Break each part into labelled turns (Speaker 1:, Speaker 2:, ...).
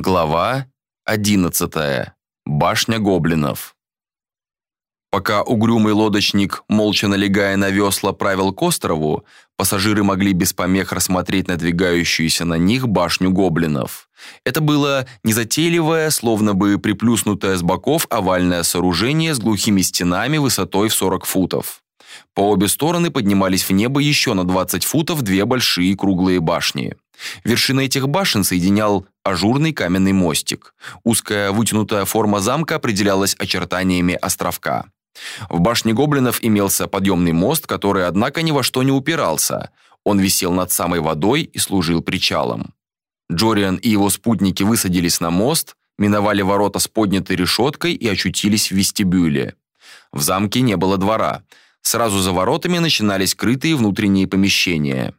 Speaker 1: Глава 11. Башня гоблинов. Пока угрюмый лодочник, молча налегая на весла, правил к острову, пассажиры могли без помех рассмотреть надвигающуюся на них башню гоблинов. Это было незатейливое, словно бы приплюснутое с боков овальное сооружение с глухими стенами высотой в 40 футов. По обе стороны поднимались в небо еще на 20 футов две большие круглые башни. Вершины этих башен соединял ажурный каменный мостик. Узкая вытянутая форма замка определялась очертаниями островка. В башне гоблинов имелся подъемный мост, который, однако, ни во что не упирался. Он висел над самой водой и служил причалом. Джориан и его спутники высадились на мост, миновали ворота с поднятой решеткой и очутились в вестибюле. В замке не было двора. Сразу за воротами начинались крытые внутренние помещения.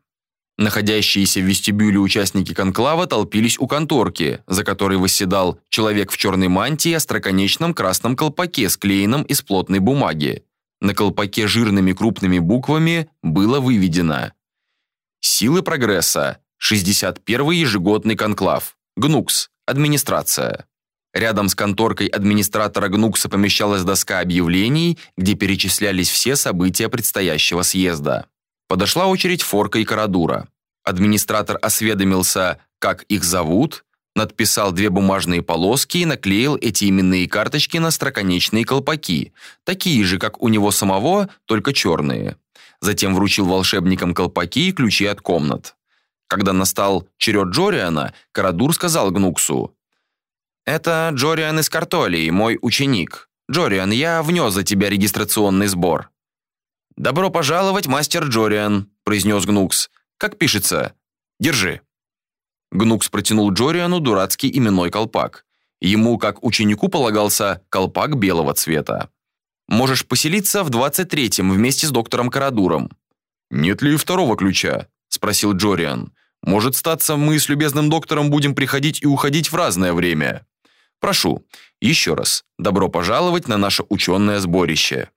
Speaker 1: Находящиеся в вестибюле участники конклава толпились у конторки, за которой восседал человек в черной мантии остроконечном красном колпаке, склеенном из плотной бумаги. На колпаке жирными крупными буквами было выведено «Силы прогресса. 61-й ежегодный конклав. ГНУКС. Администрация». Рядом с конторкой администратора ГНУКСа помещалась доска объявлений, где перечислялись все события предстоящего съезда. Подошла очередь Форка и Карадура. Администратор осведомился, как их зовут, надписал две бумажные полоски и наклеил эти именные карточки на строконечные колпаки, такие же, как у него самого, только черные. Затем вручил волшебникам колпаки и ключи от комнат. Когда настал черед Джориана, Карадур сказал Гнуксу, «Это Джориан из Картолии, мой ученик. Джориан, я внес за тебя регистрационный сбор». «Добро пожаловать, мастер Джориан», – произнес Гнукс. «Как пишется? Держи». Гнукс протянул Джориану дурацкий именной колпак. Ему, как ученику, полагался колпак белого цвета. «Можешь поселиться в 23-м вместе с доктором Карадуром». «Нет ли второго ключа?» – спросил Джориан. «Может, статься, мы с любезным доктором будем приходить и уходить в разное время. Прошу, еще раз, добро пожаловать на наше ученое сборище».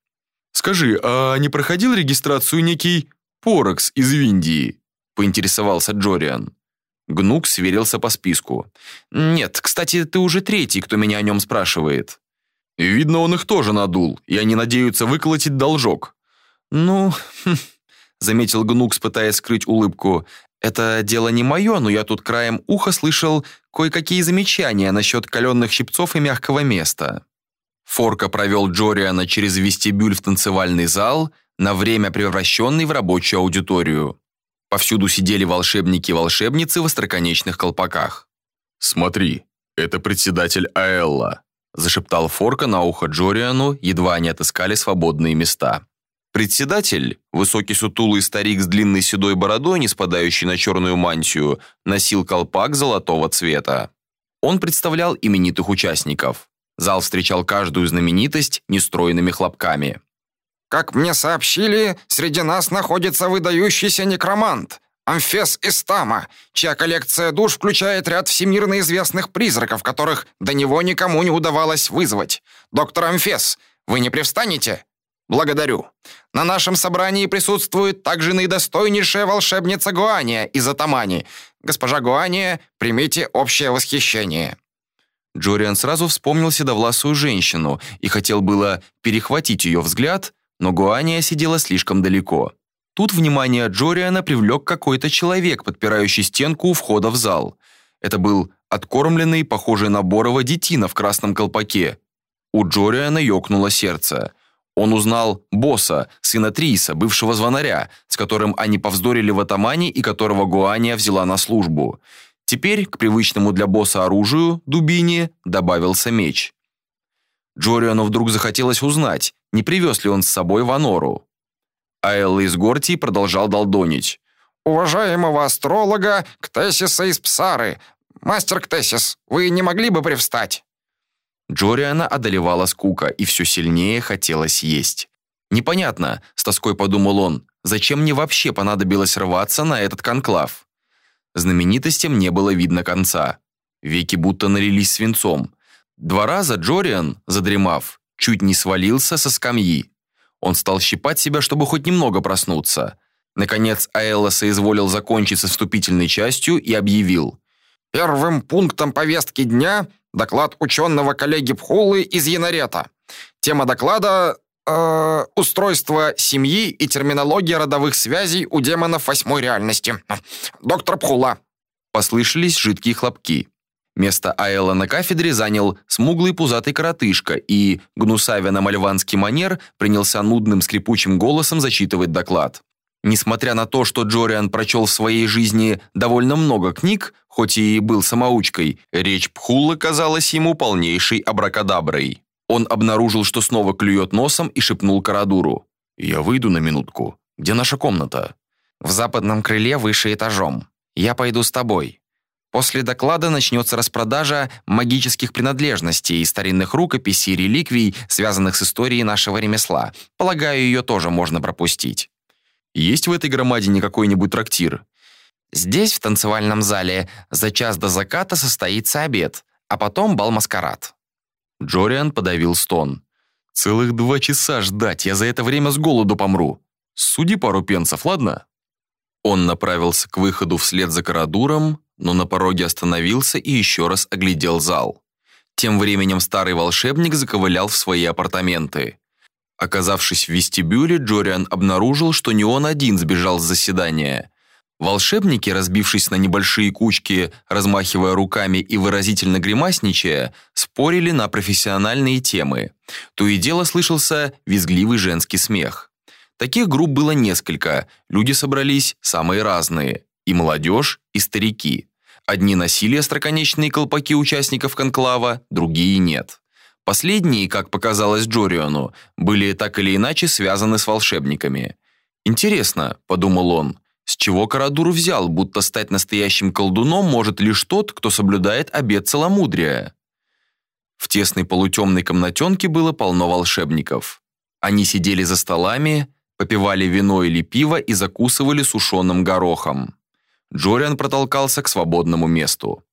Speaker 1: «Скажи, а не проходил регистрацию некий Порекс из Индии?» – поинтересовался Джориан. Гнук сверился по списку. «Нет, кстати, ты уже третий, кто меня о нем спрашивает». «Видно, он их тоже надул, и они надеются выколотить должок». «Ну...» хм, – заметил Гнукс, пытаясь скрыть улыбку. «Это дело не мое, но я тут краем уха слышал кое-какие замечания насчет каленых щипцов и мягкого места». Форка провел Джориана через вестибюль в танцевальный зал, на время превращенный в рабочую аудиторию. Повсюду сидели волшебники и волшебницы в остроконечных колпаках. «Смотри, это председатель Аэлла», – зашептал Форка на ухо Джориану, едва они отыскали свободные места. Председатель, высокий сутулый старик с длинной седой бородой, не спадающий на черную мантию, носил колпак золотого цвета. Он представлял именитых участников. Зал встречал каждую знаменитость нестройными хлопками.
Speaker 2: «Как мне сообщили, среди нас находится выдающийся некромант, Амфес Истама, чья коллекция душ включает ряд всемирно известных призраков, которых до него никому не удавалось вызвать. Доктор Амфес, вы не привстанете?» «Благодарю. На нашем собрании присутствует также наидостойнейшая волшебница Гуания из Атамани. Госпожа Гуания, примите общее восхищение».
Speaker 1: Джориан сразу вспомнил седовласую женщину и хотел было перехватить ее взгляд, но Гуания сидела слишком далеко. Тут внимание Джориана привлек какой-то человек, подпирающий стенку у входа в зал. Это был откормленный, похожий на Борова детина в красном колпаке. У Джориана ёкнуло сердце. Он узнал босса, сына Триса, бывшего звонаря, с которым они повздорили в атамане и которого Гуания взяла на службу. Теперь к привычному для босса оружию, дубине, добавился меч. Джориану вдруг захотелось узнать, не привез ли он с собой Ванору. А Элла из Гортии продолжал долдонить.
Speaker 2: «Уважаемого астролога Ктесиса из Псары! Мастер Ктесис, вы не могли бы привстать?»
Speaker 1: Джориана одолевала скука, и все сильнее хотелось есть. «Непонятно», — с тоской подумал он, «зачем мне вообще понадобилось рваться на этот конклав?» Знаменитостям не было видно конца. Веки будто налились свинцом. Два раза Джориан, задремав, чуть не свалился со скамьи. Он стал щипать себя, чтобы хоть немного проснуться. Наконец Аэлла соизволил закончить со вступительной частью и объявил.
Speaker 2: Первым пунктом повестки дня доклад ученого коллеги Пхулы из Янарета. Тема доклада э, устройство семьи и терминология родовых связей у демонов восьмой реальности. Доктор Пхула.
Speaker 1: Послышались жидкие хлопки. Место Аэла на кафедре занял смуглый пузатый коротышка и, гнусавя на мальванский манер, принялся нудным скрипучим голосом зачитывать доклад. Несмотря на то, что Джориан прочел в своей жизни довольно много книг, хоть и был самоучкой, речь Пхуллы казалась ему полнейшей абракадаброй. Он обнаружил, что снова клюет носом и шепнул Карадуру. «Я выйду на минутку. Где наша комната?»
Speaker 2: «В западном крыле выше этажом. Я пойду с тобой». После доклада начнется распродажа магических принадлежностей и старинных рукописей реликвий, связанных с историей нашего ремесла. Полагаю, ее тоже можно пропустить.
Speaker 1: Есть в этой громадине какой-нибудь трактир?
Speaker 2: Здесь, в танцевальном зале, за час до заката состоится обед, а потом бал-маскарад.
Speaker 1: Джориан подавил стон. «Целых два часа ждать, я за это время с голоду помру. Суди пару пенсов, ладно?» Он направился к выходу вслед за Карадуром, но на пороге остановился и еще раз оглядел зал. Тем временем старый волшебник заковылял в свои апартаменты. Оказавшись в вестибюле, Джориан обнаружил, что не он один сбежал с заседания. Волшебники, разбившись на небольшие кучки, размахивая руками и выразительно гримасничая, спорили на профессиональные темы. То и дело слышался визгливый женский смех. Таких групп было несколько, люди собрались самые разные, и молодежь, и старики. Одни носили остроконечные колпаки участников конклава, другие нет. Последние, как показалось Джориану, были так или иначе связаны с волшебниками. «Интересно», — подумал он, — «с чего Карадур взял, будто стать настоящим колдуном может лишь тот, кто соблюдает обет целомудрия?» В тесной полутемной комнатенке было полно волшебников. Они сидели за столами, попивали вино или пиво и закусывали сушеным горохом. Джориан протолкался к свободному месту.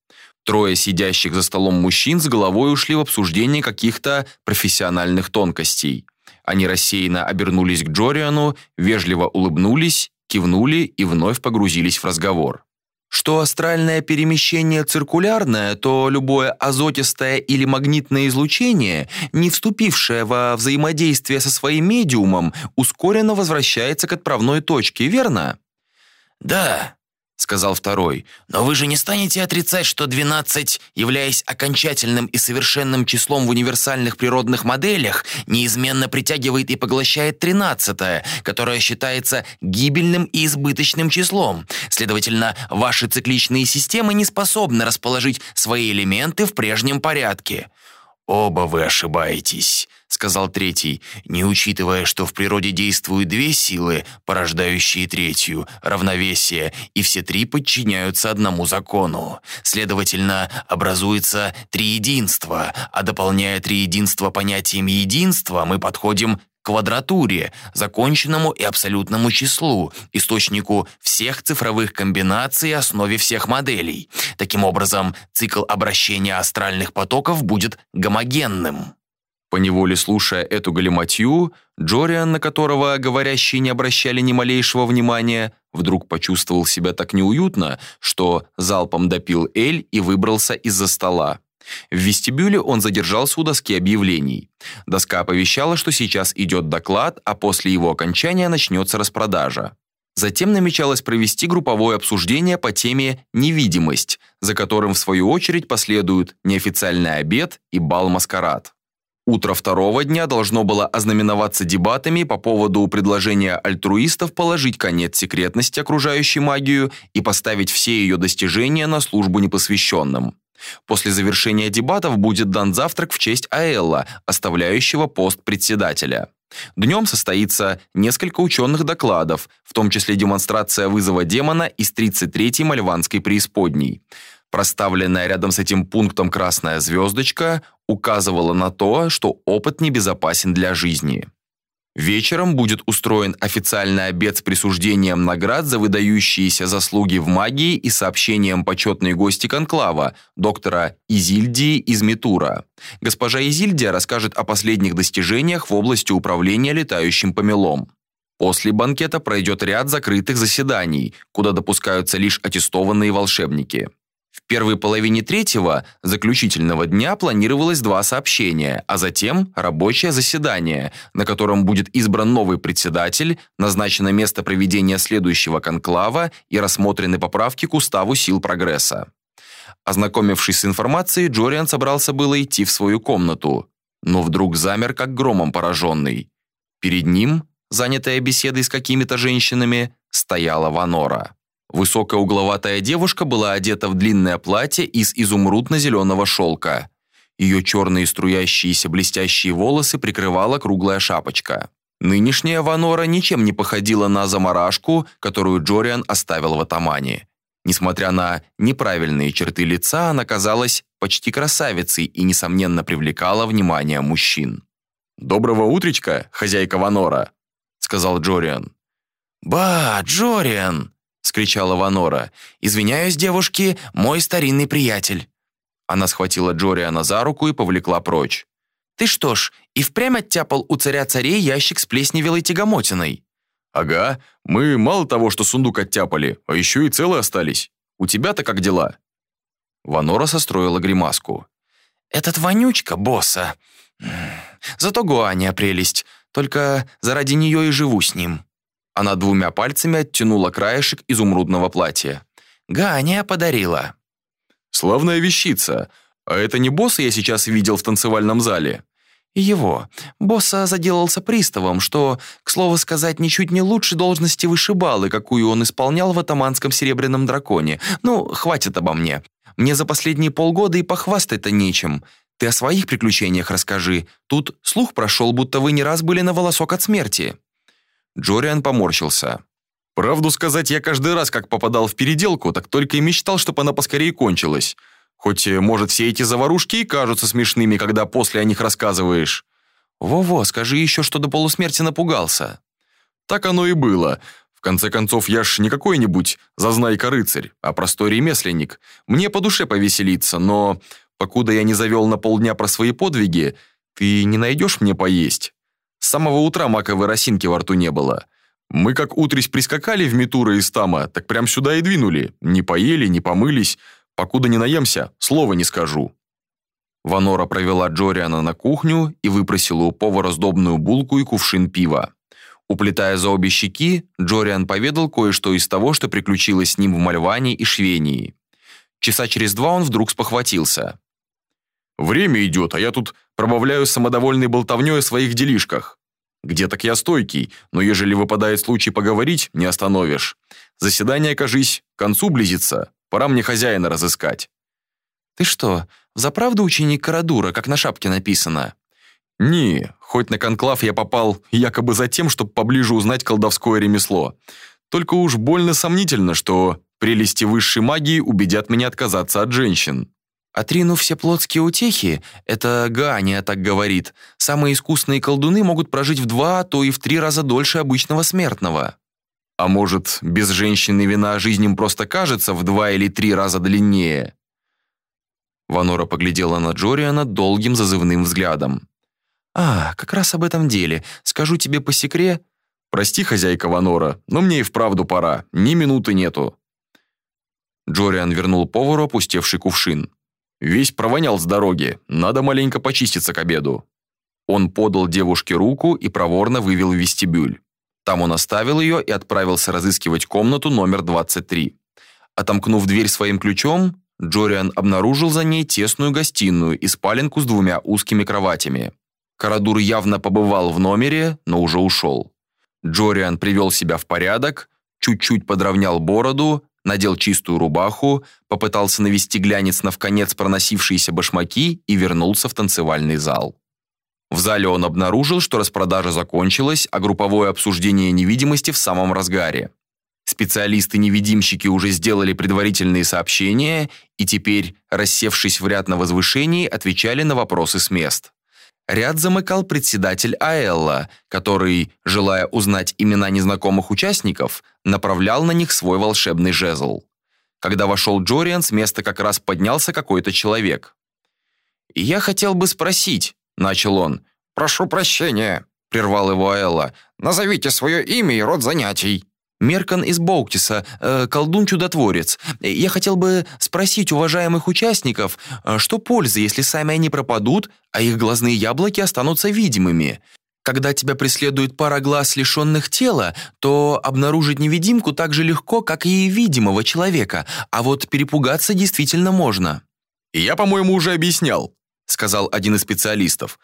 Speaker 1: Трое сидящих за столом мужчин с головой ушли в обсуждение каких-то профессиональных тонкостей. Они рассеянно обернулись к Джориану, вежливо улыбнулись, кивнули и вновь погрузились в разговор. Что астральное перемещение циркулярное, то любое азотистое или магнитное излучение, не вступившее во взаимодействие со своим медиумом, ускоренно возвращается к отправной точке, верно?
Speaker 3: Да, сказал второй. «Но вы же не станете отрицать, что 12, являясь окончательным и совершенным числом в универсальных природных моделях, неизменно притягивает и поглощает 13, которое считается гибельным и избыточным числом. Следовательно, ваши цикличные системы не способны расположить свои элементы в прежнем порядке». «Оба вы ошибаетесь», сказал третий, не учитывая, что в природе действуют две силы, порождающие третью равновесие, и все три подчиняются одному закону. Следовательно, образуется триединство, а дополняя триединство понятием единства, мы подходим квадратуре, законченному и абсолютному числу, источнику всех цифровых комбинаций, основе всех моделей. Таким образом, цикл обращения астральных потоков будет гомогенным.
Speaker 1: Поневоле слушая эту галиматью, Джориан, на которого говорящие не обращали ни малейшего внимания, вдруг почувствовал себя так неуютно, что залпом допил эль и выбрался из-за стола. В вестибюле он задержался у доски объявлений. Доска оповещала, что сейчас идет доклад, а после его окончания начнется распродажа. Затем намечалось провести групповое обсуждение по теме «Невидимость», за которым в свою очередь последуют неофициальный обед и бал-маскарад. Утро второго дня должно было ознаменоваться дебатами по поводу предложения альтруистов положить конец секретности окружающей магию и поставить все ее достижения на службу непосвященным. После завершения дебатов будет дан завтрак в честь Аэлла, оставляющего пост председателя. Днем состоится несколько ученых докладов, в том числе демонстрация вызова демона из 33-й Мальванской преисподней. Проставленная рядом с этим пунктом красная звездочка указывала на то, что опыт небезопасен для жизни. Вечером будет устроен официальный обед с присуждением наград за выдающиеся заслуги в магии и сообщением почетной гости конклава, доктора Изильдии из Митура. Госпожа Изильдия расскажет о последних достижениях в области управления летающим помелом. После банкета пройдет ряд закрытых заседаний, куда допускаются лишь аттестованные волшебники. Первой половине третьего, заключительного дня, планировалось два сообщения, а затем рабочее заседание, на котором будет избран новый председатель, назначено место проведения следующего конклава и рассмотрены поправки к уставу сил прогресса. Ознакомившись с информацией, Джориан собрался было идти в свою комнату, но вдруг замер, как громом пораженный. Перед ним, занятая беседой с какими-то женщинами, стояла Ванора. Высокая угловатая девушка была одета в длинное платье из изумрудно-зеленого шелка. Ее черные струящиеся блестящие волосы прикрывала круглая шапочка. Нынешняя Ванора ничем не походила на заморашку, которую Джориан оставил в атамане. Несмотря на неправильные черты лица, она казалась почти красавицей и, несомненно, привлекала внимание мужчин. «Доброго утречка, хозяйка Ванора», — сказал Джориан.
Speaker 3: «Ба, Джориан!» — скричала Ванора. «Извиняюсь, девушки, мой старинный приятель».
Speaker 1: Она схватила Джориана за руку и повлекла прочь.
Speaker 3: «Ты что ж, и впрямь оттяпал у царя царей ящик с плесневелой тягомотиной?»
Speaker 1: «Ага, мы мало того, что сундук оттяпали, а еще и целые остались. У тебя-то как дела?» Ванора состроила гримаску.
Speaker 3: «Этот вонючка, босса. Зато Гуаня прелесть, только заради нее и живу с ним».
Speaker 1: Она двумя пальцами оттянула краешек изумрудного платья.
Speaker 3: «Ганя подарила».
Speaker 1: «Славная вещица. А это не босса я сейчас видел в танцевальном зале?»
Speaker 3: «Его. Босса заделался приставом, что, к слову сказать, ничуть не лучше должности вышибалы, какую он исполнял в атаманском серебряном драконе. Ну, хватит обо мне. Мне за последние полгода и похвастать-то нечем. Ты о своих приключениях расскажи. Тут слух прошел, будто вы не раз были на волосок от смерти».
Speaker 1: Джориан поморщился. «Правду сказать, я каждый раз, как попадал в переделку, так только и мечтал, чтобы она поскорее кончилась. Хоть, э, может, все эти заварушки и кажутся смешными, когда после о них рассказываешь».
Speaker 3: «Во-во, скажи еще, что до полусмерти напугался».
Speaker 1: «Так оно и было. В конце концов, я ж не какой-нибудь зазнайка-рыцарь, а простой ремесленник. Мне по душе повеселиться, но, покуда я не завел на полдня про свои подвиги, ты не найдешь мне поесть?» С самого утра маковой росинки во рту не было. Мы как утрись прискакали в Митура из Тама, так прям сюда и двинули. Не поели, не помылись. Покуда не наемся, слова не скажу». Ванора провела Джориана на кухню и выпросила у повара сдобную булку и кувшин пива. Уплетая за обе щеки, Джориан поведал кое-что из того, что приключилось с ним в Мальване и Швении. Часа через два он вдруг спохватился. Время идет, а я тут пробавляю самодовольной болтовнёй о своих делишках. Где так я стойкий, но ежели выпадает случай поговорить, не остановишь. Заседание, кажись, к концу близится. Пора мне хозяина разыскать.
Speaker 3: Ты что, взаправду ученик Карадура, как на шапке написано?
Speaker 1: Не, хоть на конклав я попал якобы за тем, чтобы поближе узнать колдовское ремесло. Только уж больно сомнительно, что прелести высшей магии убедят меня отказаться от женщин.
Speaker 3: Отринув все плотские утехи, это Ганя так говорит, самые искусные колдуны могут прожить в два, а то и в три раза дольше обычного смертного.
Speaker 1: А может, без женщины вина жизнь им просто кажется в два или три раза длиннее? Ванора поглядела на Джориана долгим зазывным взглядом.
Speaker 3: «А, как раз об этом деле. Скажу тебе по секре...»
Speaker 1: «Прости, хозяйка Ванора, но мне и вправду пора. Ни минуты нету». Джориан вернул повару опустевший кувшин. Весь провонял с дороги, надо маленько почиститься к обеду. Он подал девушке руку и проворно вывел в вестибюль. Там он оставил ее и отправился разыскивать комнату номер 23. Отомкнув дверь своим ключом, Джориан обнаружил за ней тесную гостиную и спаленку с двумя узкими кроватями. Карадур явно побывал в номере, но уже ушел. Джориан привел себя в порядок, чуть-чуть подровнял бороду, надел чистую рубаху, попытался навести глянец на вконец проносившиеся башмаки и вернулся в танцевальный зал. В зале он обнаружил, что распродажа закончилась, а групповое обсуждение невидимости в самом разгаре. Специалисты-невидимщики уже сделали предварительные сообщения и теперь, рассевшись в ряд на возвышении, отвечали на вопросы с мест. Ряд замыкал председатель Аэлла, который, желая узнать имена незнакомых участников, направлял на них свой волшебный жезл. Когда вошел Джориан, с места как раз поднялся какой-то человек. «Я хотел бы спросить», — начал он.
Speaker 2: «Прошу прощения», — прервал его Аэлла. «Назовите свое имя и род занятий».
Speaker 3: Меркан из Боуктиса, э, колдун-чудотворец. Я хотел бы спросить уважаемых участников, э, что пользы, если сами они пропадут, а их глазные яблоки останутся видимыми? Когда тебя преследует пара глаз, лишенных тела, то обнаружить невидимку так же легко, как и видимого человека, а вот перепугаться действительно можно».
Speaker 1: «Я, по-моему, уже объяснял», — сказал один из специалистов.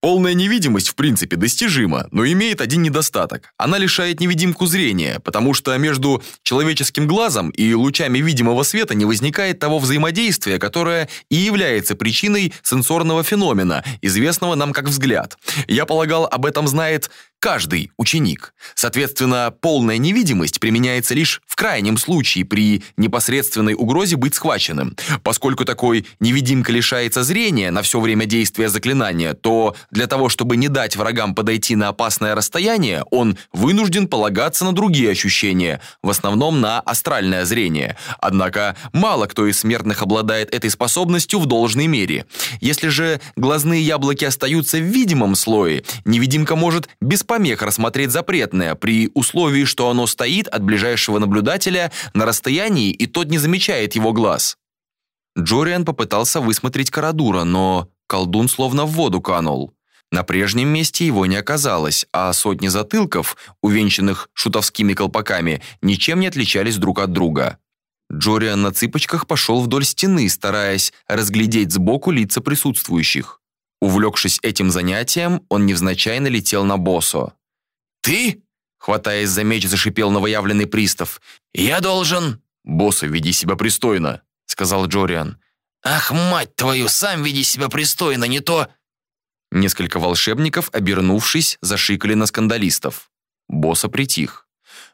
Speaker 1: Полная невидимость, в принципе, достижима, но имеет один недостаток. Она лишает невидимку зрения, потому что между человеческим глазом и лучами видимого света не возникает того взаимодействия, которое и является причиной сенсорного феномена, известного нам как взгляд. Я полагал, об этом знает каждый ученик. Соответственно, полная невидимость применяется лишь в крайнем случае при непосредственной угрозе быть схваченным. Поскольку такой невидимка лишается зрения на все время действия заклинания, то для того, чтобы не дать врагам подойти на опасное расстояние, он вынужден полагаться на другие ощущения, в основном на астральное зрение. Однако мало кто из смертных обладает этой способностью в должной мере. Если же глазные яблоки остаются в видимом слое, невидимка может без помех рассмотреть запретное, при условии, что оно стоит от ближайшего наблюдателя на расстоянии, и тот не замечает его глаз. Джориан попытался высмотреть Карадура, но колдун словно в воду канул. На прежнем месте его не оказалось, а сотни затылков, увенчанных шутовскими колпаками, ничем не отличались друг от друга. Джориан на цыпочках пошел вдоль стены, стараясь разглядеть сбоку лица присутствующих. Увлекшись этим занятием, он невзначай налетел на Босо.
Speaker 3: «Ты?» — хватаясь за меч, зашипел новоявленный пристав. «Я должен...»
Speaker 1: «Босса, веди себя пристойно», — сказал Джориан.
Speaker 3: «Ах, мать твою, сам веди себя пристойно, не то...»
Speaker 1: Несколько волшебников, обернувшись, зашикали на скандалистов. Босса притих.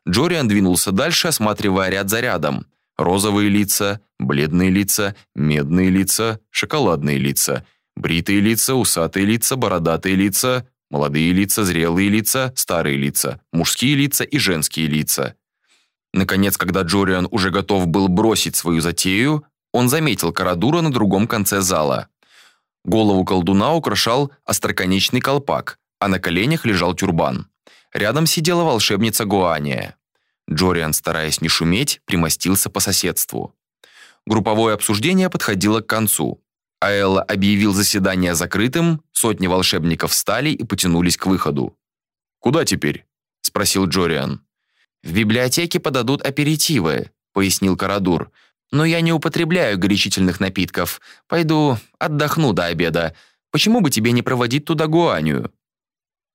Speaker 1: Джориан двинулся дальше, осматривая ряд за рядом. Розовые лица, бледные лица, медные лица, шоколадные лица — Бритые лица, усатые лица, бородатые лица, молодые лица, зрелые лица, старые лица, мужские лица и женские лица. Наконец, когда Джориан уже готов был бросить свою затею, он заметил Карадура на другом конце зала. Голову колдуна украшал остроконечный колпак, а на коленях лежал тюрбан. Рядом сидела волшебница Гуания. Джориан, стараясь не шуметь, примостился по соседству. Групповое обсуждение подходило к концу. Аэлла объявил заседание закрытым, сотни волшебников встали и потянулись к выходу. «Куда теперь?» – спросил Джориан.
Speaker 3: «В библиотеке подадут аперитивы», – пояснил Карадур. «Но я не употребляю горячительных напитков. Пойду отдохну до обеда. Почему бы тебе не проводить туда Гуанию?»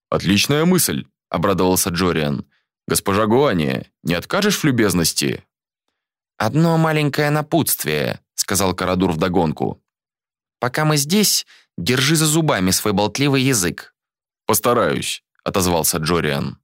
Speaker 1: «Отличная мысль», – обрадовался Джориан. «Госпожа Гуания, не откажешь в любезности?»
Speaker 3: «Одно маленькое напутствие», – сказал Карадур вдогонку. Пока мы здесь, держи за зубами свой болтливый язык».
Speaker 1: «Постараюсь», — отозвался Джориан.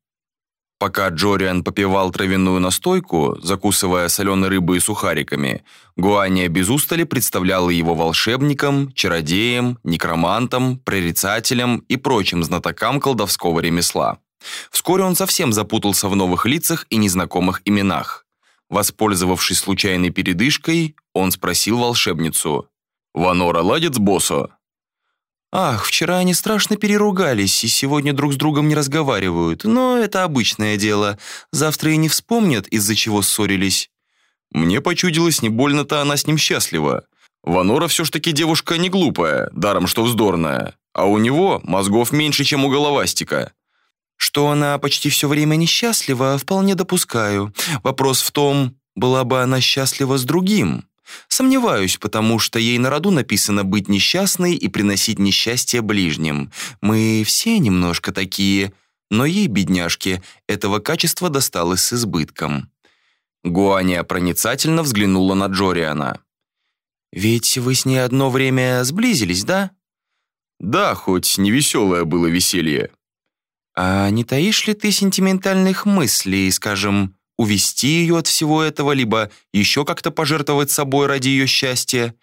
Speaker 1: Пока Джориан попивал травяную настойку, закусывая соленой рыбой и сухариками, Гуания без устали представляла его волшебникам, чародеям, некромантам, прорицателям и прочим знатокам колдовского ремесла. Вскоре он совсем запутался в новых лицах и незнакомых именах. Воспользовавшись случайной передышкой, он спросил волшебницу, Ванора ладит с босса?»
Speaker 3: «Ах, вчера они страшно переругались и сегодня друг с другом не разговаривают, но это обычное дело. Завтра и не вспомнят, из-за чего ссорились».
Speaker 1: Мне почудилось, не больно-то она с ним счастлива. Ванора все ж таки девушка не глупая, даром что вздорная. А у него мозгов меньше, чем у головастика.
Speaker 3: Что она почти все время несчастлива, вполне допускаю. Вопрос в том, была бы она счастлива с другим. Сомневаюсь, потому что ей на роду написано быть несчастной и приносить несчастье ближним. Мы все немножко такие, но ей, бедняжке, этого качества досталось с избытком».
Speaker 1: Гуаня проницательно взглянула на Джориана.
Speaker 3: «Ведь вы с ней одно время сблизились, да?»
Speaker 1: «Да, хоть невеселое было веселье».
Speaker 3: «А не таишь ли ты сентиментальных мыслей, скажем, увести ее от всего этого, либо еще как-то пожертвовать собой ради ее счастья?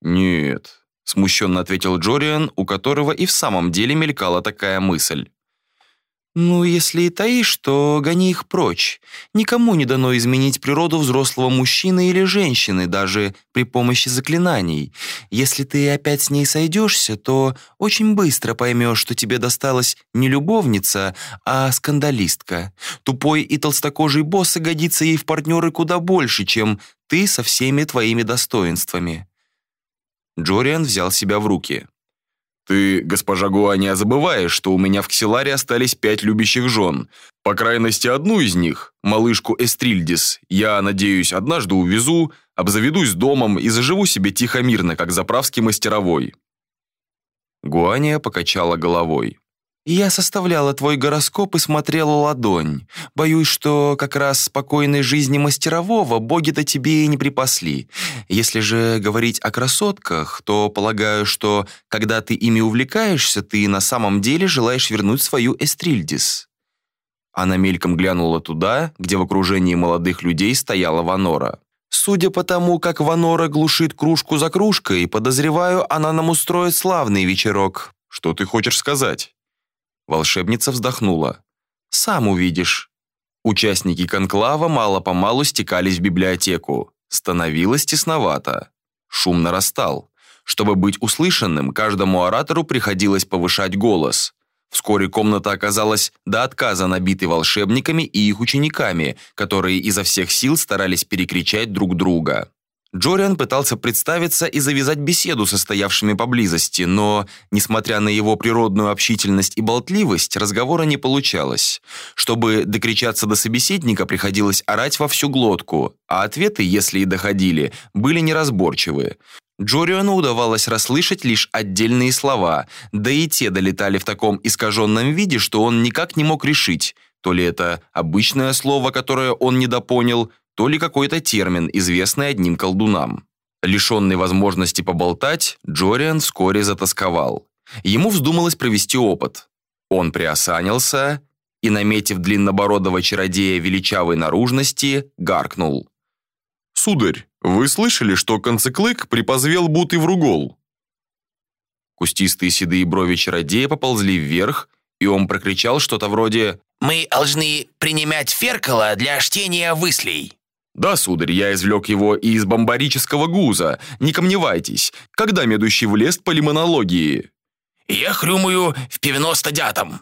Speaker 1: «Нет», — смущенно ответил Джориан, у которого и в самом деле мелькала такая мысль. «Ну, если и таишь, то гони их прочь. Никому не дано изменить природу взрослого мужчины или женщины, даже при помощи заклинаний. Если ты опять с ней сойдешься, то очень быстро поймешь, что тебе досталась не любовница, а скандалистка. Тупой и толстокожий босс годится ей в партнеры куда больше, чем ты со всеми твоими достоинствами». Джориан взял себя в руки.
Speaker 4: Ты, госпожа Гуаня, забываешь, что у меня в Ксиларе остались пять любящих жен. По крайности, одну из них, малышку Эстрильдис, я, надеюсь, однажды увезу, обзаведусь домом и заживу себе тихо-мирно, как заправский мастеровой».
Speaker 1: Гуания покачала головой. Я составляла твой гороскоп и смотрела ладонь. Боюсь, что как раз спокойной жизни мастерового боги-то тебе и не припасли. Если же говорить о красотках, то полагаю, что когда ты ими увлекаешься, ты на самом деле желаешь вернуть свою Эстрильдис». Она мельком глянула туда, где в окружении молодых людей стояла Ванора. Судя по тому, как Ванора глушит кружку за кружкой, подозреваю, она нам устроит славный вечерок.
Speaker 4: Что ты хочешь сказать?
Speaker 1: Волшебница вздохнула. «Сам увидишь». Участники конклава мало-помалу стекались в библиотеку. Становилось тесновато. Шум нарастал. Чтобы быть услышанным, каждому оратору приходилось повышать голос. Вскоре комната оказалась до отказа набитой волшебниками и их учениками, которые изо всех сил старались перекричать друг друга. Джориан пытался представиться и завязать беседу со стоявшими поблизости, но, несмотря на его природную общительность и болтливость, разговора не получалось. Чтобы докричаться до собеседника, приходилось орать во всю глотку, а ответы, если и доходили, были неразборчивы. Джориану удавалось расслышать лишь отдельные слова, да и те долетали в таком искаженном виде, что он никак не мог решить, то ли это обычное слово, которое он недопонял, то ли какой-то термин, известный одним колдунам. Лишенный возможности поболтать, Джориан вскоре затасковал. Ему вздумалось провести опыт. Он приосанился и, наметив длиннобородого чародея величавой наружности, гаркнул.
Speaker 4: «Сударь, вы слышали, что концеклык припозвел буты в ругол?»
Speaker 1: Кустистые седые брови чародея поползли вверх, и он прокричал что-то вроде
Speaker 3: «Мы должны принимать феркала для чтения выслей».
Speaker 4: «Да, сударь, я извлек его из бомбарического гуза. Не комневайтесь. Когда медущий влез по лимонологии?»
Speaker 3: «Я хрюмаю в пивно-стадятом».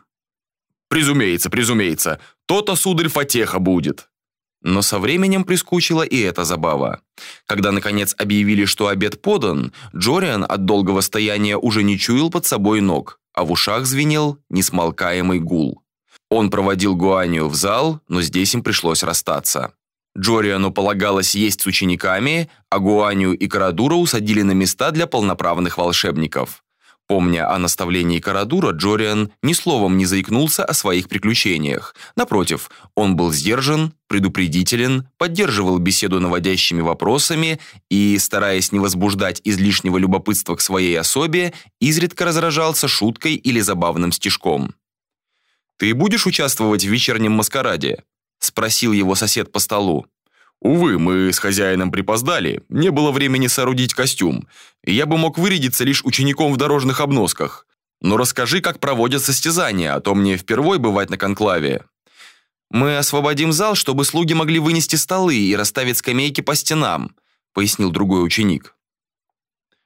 Speaker 4: «Презумеется, презумеется. То-то, сударь, фатеха будет».
Speaker 1: Но со временем прискучила и эта забава. Когда, наконец, объявили, что обед подан, Джориан от долгого стояния уже не чуял под собой ног, а в ушах звенел несмолкаемый гул. Он проводил Гуанию в зал, но здесь им пришлось расстаться. Джориану полагалось есть с учениками, а Гуанию и Карадура усадили на места для полноправных волшебников. Помня о наставлении Карадура, Джориан ни словом не заикнулся о своих приключениях. Напротив, он был сдержан, предупредителен, поддерживал беседу наводящими вопросами и, стараясь не возбуждать излишнего любопытства к своей особе, изредка разражался шуткой или забавным стишком. «Ты будешь участвовать в вечернем маскараде?» Спросил его сосед по столу.
Speaker 4: «Увы, мы с хозяином припоздали, не было времени соорудить костюм. Я бы мог вырядиться лишь учеником в дорожных обносках. Но расскажи, как проводят состязания, а то мне впервой бывать на конклаве».
Speaker 1: «Мы освободим зал, чтобы слуги могли вынести столы и расставить скамейки по стенам», пояснил другой ученик.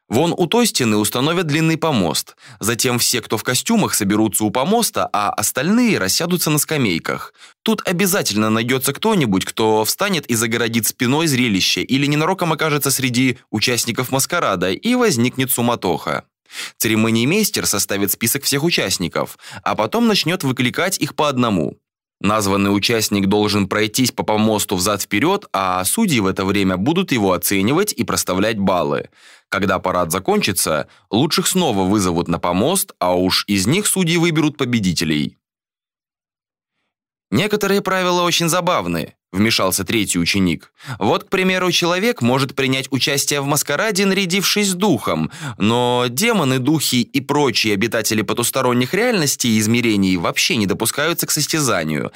Speaker 1: Вон у той стены установят длинный помост. Затем все, кто в костюмах, соберутся у помоста, а остальные рассядутся на скамейках. Тут обязательно найдется кто-нибудь, кто встанет и загородит спиной зрелище или ненароком окажется среди участников маскарада, и возникнет суматоха. Церемониймейстер составит список всех участников, а потом начнет выкликать их по одному. Названный участник должен пройтись по помосту взад-вперед, а судьи в это время будут его оценивать и проставлять баллы. Когда парад закончится, лучших снова вызовут на помост, а уж из них судьи выберут победителей. Некоторые правила очень забавны, вмешался третий ученик. Вот, к примеру, человек может принять участие в маскараде, нарядившись духом, но демоны, духи и прочие обитатели потусторонних реальностей и измерений вообще не допускаются к состязанию.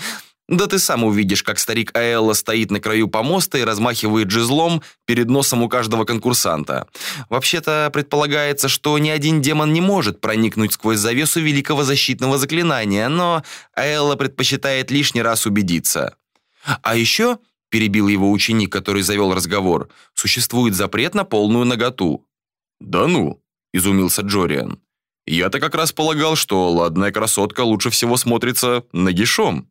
Speaker 1: Да ты сам увидишь, как старик Аэлла стоит на краю помоста и размахивает жезлом перед носом у каждого конкурсанта. Вообще-то предполагается, что ни один демон не может проникнуть сквозь завесу великого защитного заклинания, но Аэлла предпочитает лишний раз убедиться. А еще, перебил его ученик, который завел разговор, существует запрет на полную наготу.
Speaker 4: «Да ну!» – изумился Джориан. «Я-то как раз полагал, что ладная красотка лучше всего смотрится нагишом».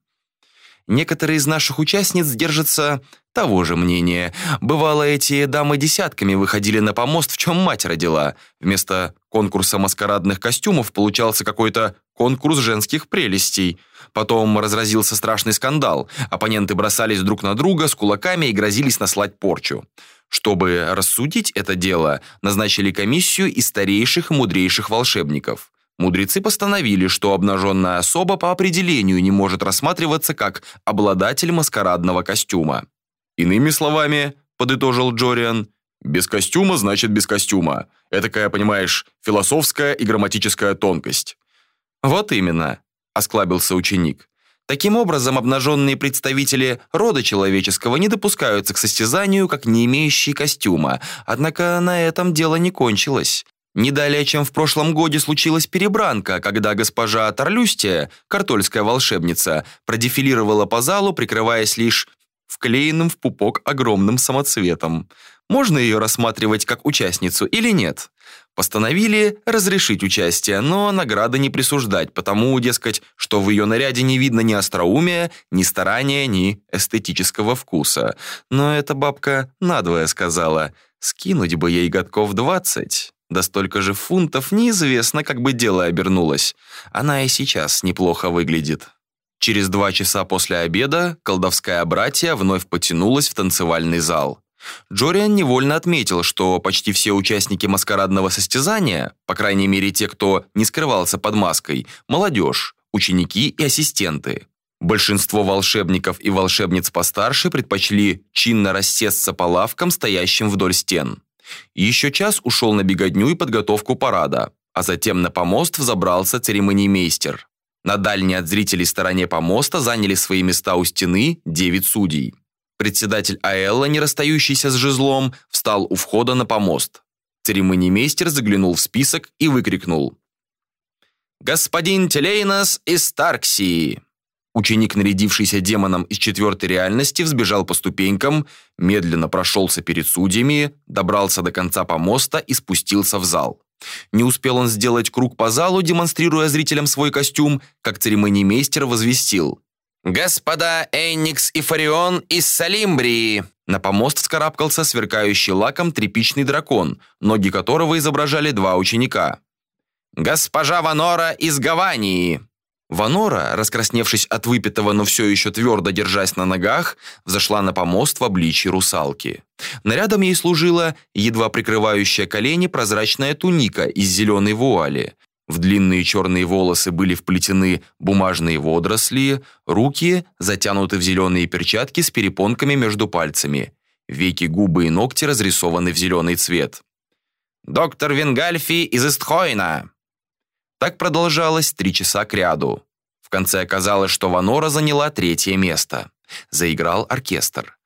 Speaker 1: Некоторые из наших участниц держатся того же мнения. Бывало, эти дамы десятками выходили на помост, в чем мать родила. Вместо конкурса маскарадных костюмов получался какой-то конкурс женских прелестей. Потом разразился страшный скандал. Оппоненты бросались друг на друга с кулаками и грозились наслать порчу. Чтобы рассудить это дело, назначили комиссию из старейших и мудрейших волшебников. Мудрецы постановили, что обнаженная особа по определению не может рассматриваться как обладатель маскарадного костюма.
Speaker 4: Иными словами, подытожил Джориан, без костюма значит без костюма. Это такая, понимаешь, философская и грамматическая тонкость.
Speaker 1: Вот именно, осклабился ученик. Таким образом, обнаженные представители рода человеческого не допускаются к состязанию, как не имеющие костюма. Однако на этом дело не кончилось. Не далее, чем в прошлом годе случилась перебранка, когда госпожа Торлюстия, картольская волшебница, продефилировала по залу, прикрываясь лишь вклеенным в пупок огромным самоцветом. Можно ее рассматривать как участницу или нет? Постановили разрешить участие, но награды не присуждать, потому, дескать, что в ее наряде не видно ни остроумия, ни старания, ни эстетического вкуса. Но эта бабка надвое сказала, скинуть бы ей годков двадцать. Да столько же фунтов неизвестно, как бы дело обернулось. Она и сейчас неплохо выглядит. Через два часа после обеда колдовская братья вновь потянулась в танцевальный зал. Джориан невольно отметил, что почти все участники маскарадного состязания, по крайней мере те, кто не скрывался под маской, молодежь, ученики и ассистенты. Большинство волшебников и волшебниц постарше предпочли чинно рассесться по лавкам, стоящим вдоль стен. Еще час ушел на беготню и подготовку парада, а затем на помост взобрался церемониймейстер. На дальней от зрителей стороне помоста заняли свои места у стены девять судей. Председатель Аэлла, не расстающийся с жезлом, встал у входа на помост. Церемониймейстер заглянул в список и выкрикнул. «Господин Телейнос из Тарксии!» Ученик, нарядившийся демоном из четвертой реальности, взбежал по ступенькам, медленно прошелся перед судьями, добрался до конца помоста и спустился в зал. Не успел он сделать круг по залу, демонстрируя зрителям свой костюм, как церемониймейстер возвестил. «Господа Эйникс и Фарион из Салимбрии!» На помост вскарабкался сверкающий лаком тряпичный дракон, ноги которого изображали два ученика. «Госпожа Ванора из Гавании!» Ванора, раскрасневшись от выпитого, но все еще твердо держась на ногах, взошла на помост в обличье русалки. Нарядом ей служила едва прикрывающая колени прозрачная туника из зеленой вуали. В длинные черные волосы были вплетены бумажные водоросли, руки затянуты в зеленые перчатки с перепонками между пальцами. Веки, губы и ногти разрисованы в зеленый цвет. «Доктор Венгальфи из Истхойна!» Так продолжалось три часа кряду. В конце оказалось, что Ванора заняла третье место. Заиграл оркестр.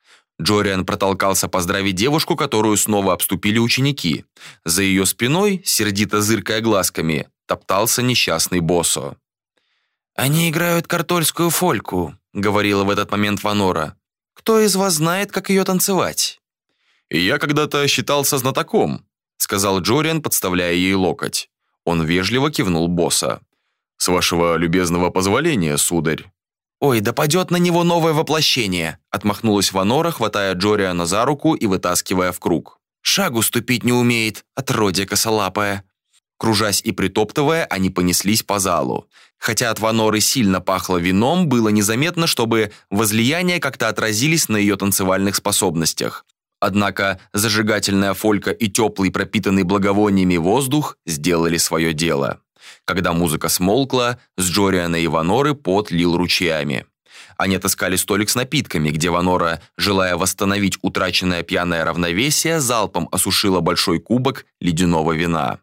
Speaker 1: Джориан протолкался поздравить девушку, которую снова обступили ученики. За ее спиной, сердито зыркая глазками, топтался несчастный Босо. «Они играют картольскую фольку», — говорила в этот момент Ванора. «Кто из вас знает, как ее танцевать?»
Speaker 4: «Я когда-то считался знатоком», — сказал Джориан, подставляя ей локоть. Он вежливо кивнул босса. «С вашего любезного позволения, сударь».
Speaker 1: «Ой, да падет на него новое воплощение!» Отмахнулась Ванора, хватая Джориана за руку и вытаскивая в круг. «Шагу ступить не умеет, отродье косолапая!» Кружась и притоптывая, они понеслись по залу. Хотя от Ваноры сильно пахло вином, было незаметно, чтобы возлияния как-то отразились на ее танцевальных способностях. Однако зажигательная фолька и теплый, пропитанный благовониями воздух сделали свое дело. Когда музыка смолкла, с Джориана и Ваноры пот лил ручьями. Они отыскали столик с напитками, где Ванора, желая восстановить утраченное пьяное равновесие, залпом осушила большой кубок ледяного вина.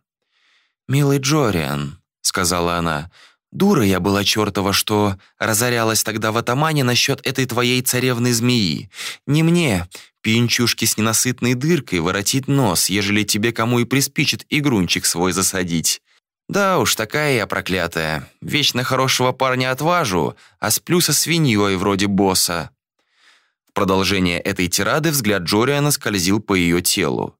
Speaker 1: «Милый Джориан», — сказала она,
Speaker 3: Дура я была чертова, что разорялась тогда в атамане насчет этой твоей царевной змеи. Не мне, пинчушки с ненасытной дыркой, воротить нос, ежели тебе кому и приспичит игрунчик свой засадить. Да уж, такая я проклятая. Вечно хорошего парня отважу, а сплю со свиньей вроде босса. В продолжение этой тирады взгляд Джориана скользил по ее телу.